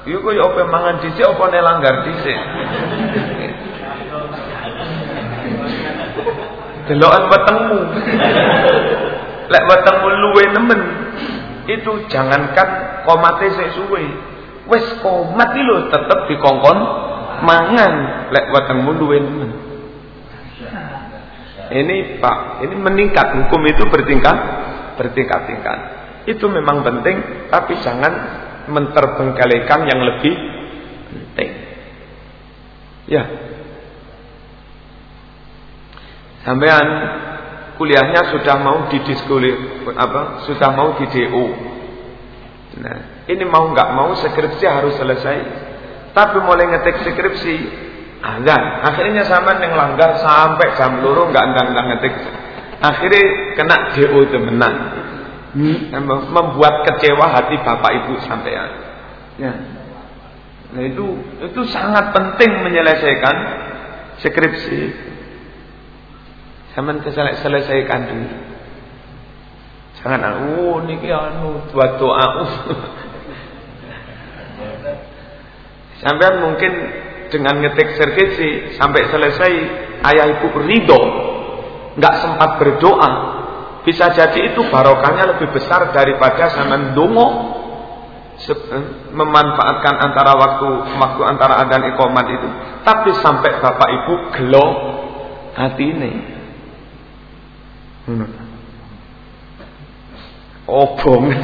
Iku ya apa mangan dhisik apa nelanggar dhisik. delokan wetengmu. Lek wetengmu luwe nemen, itu jangankan komate sik suwe. Wis komat iki lho tetep dikongkon mangan lek wetengmu luwe nemen. Ini Pak, ini meningkat hukum itu bertingkat bertingkat-tingkat. Itu memang penting, tapi jangan menterbengkalikan yang lebih penting. Ya, Sampean kuliahnya sudah mau didiskulir apa? Sudah mau di DO. Nah, ini mau nggak mau skripsi harus selesai. Tapi mulai ngetik skripsi azan. Akhirnya sama yang langgar sampai jam luru nggak ndang-ndang ngetik. Akhirnya kena DO temenan. Hmm, membuat kecewa hati bapak ibu sampean. Ya. Nah itu itu sangat penting menyelesaikan skripsi. Keselek selesaikan dulu. Jangan oh niki anu buat doa. <laughs> Sampai mungkin dengan ngetik skripsi sampai selesai ayah ibu ridho, nggak sempat berdoa. Bisa jadi itu barokahnya lebih besar daripada zaman dongo eh, memanfaatkan antara waktu waktu antara adan ikomat itu. Tapi sampai bapak ibu gelo hati ini. Hmm. Obong. <laughs>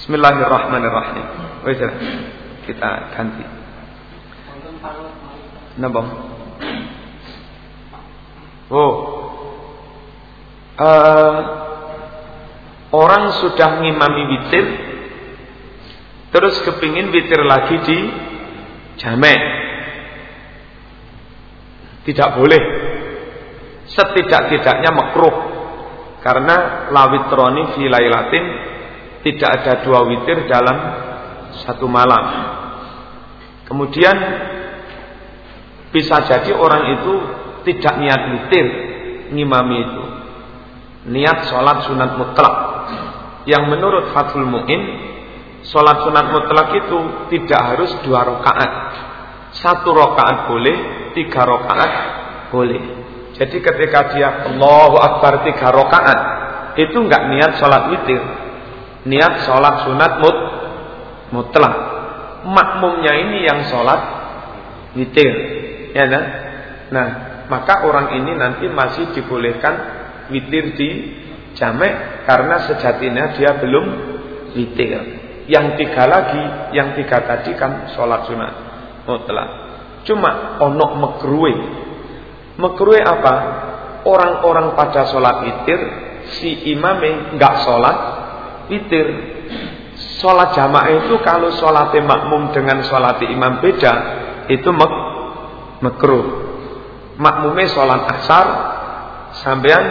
Bismillahirrahmanirrahim. Wes kita ganti. Napa? Oh. Uh, orang sudah ngimami witir terus kepingin witir lagi di jamek. Tidak boleh. Setidak-tidaknya makruh. Karena lawitroni fi lailatin tidak ada dua witir dalam satu malam. Kemudian bisa jadi orang itu tidak niat witir ngimami itu. Niat sholat sunat mutlak. Yang menurut Fathul Mu'in, sholat sunat mutlak itu tidak harus dua rakaat. Satu rakaat boleh, tiga rakaat boleh. Jadi ketika dia Allahu Akbar tiga rakaat, itu enggak niat sholat witir. Niat sholat sunat mut, mutlak. Makmumnya ini yang sholat witir ya kan? Nah, maka orang ini nanti masih dibolehkan witir di jamek karena sejatinya dia belum witir. Yang tiga lagi, yang tiga tadi kan sholat sunat mutlak. Cuma onok mekruwe. Mekruwe apa? Orang-orang pada sholat witir, si imame nggak sholat witir. Sholat jamaah itu kalau sholat makmum dengan sholat imam beda, itu mek makruh. Makmume sholat asar sampean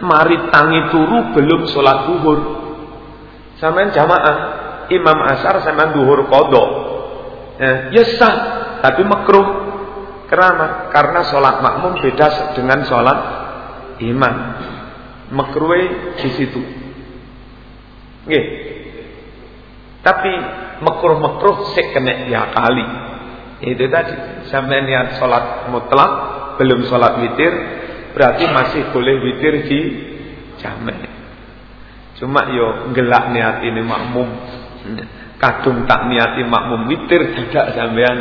mari tangi turu belum sholat duhur. Sampean jamaah imam asar sampean duhur kodok. Ya, ya sah, tapi makruh. Kenapa? Karena sholat makmum beda dengan sholat imam. Makruh di situ. Nggih. Tapi makruh-makruh kena ya kali. Itu tadi sampai niat sholat mutlak belum sholat witir berarti masih boleh witir di jamek. Cuma yo gelak niat ini makmum. Kadung tak niati makmum witir tidak sampean.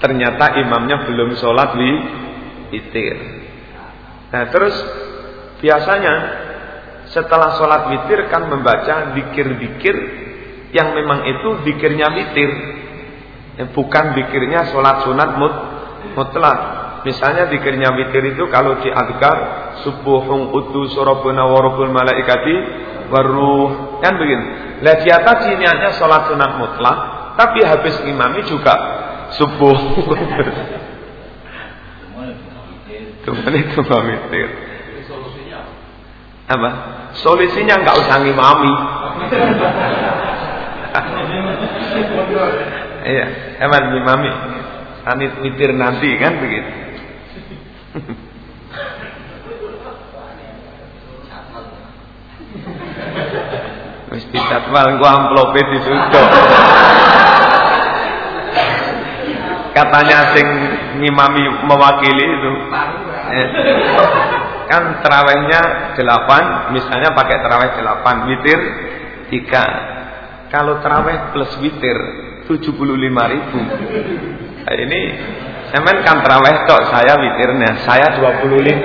Ternyata imamnya belum sholat witir. Nah terus biasanya setelah sholat witir kan membaca dikir-dikir yang memang itu dikirnya witir. Ya, bukan dikirnya sholat sunat mut, mutlak. Misalnya dikirnya witir itu kalau di adhkar subuhung utu surabuna warabul malaikati waruh kan begini? Lah di atas niatnya sholat sunat mutlak tapi habis imami juga subuh. Cuma itu witir. Apa? Solusinya nggak usah ngimami. <laughs> Iya, emang ngimami. Sanit witir nanti kan begitu. Wis dijadwal engko amplope disudo. Katanya sing ngimami mewakili itu. Eh kan terawihnya 8 misalnya pakai terawih 8 witir 3 kalau terawih plus witir 75 ribu. Nah, ini semen kan terawih kok saya witirnya saya 25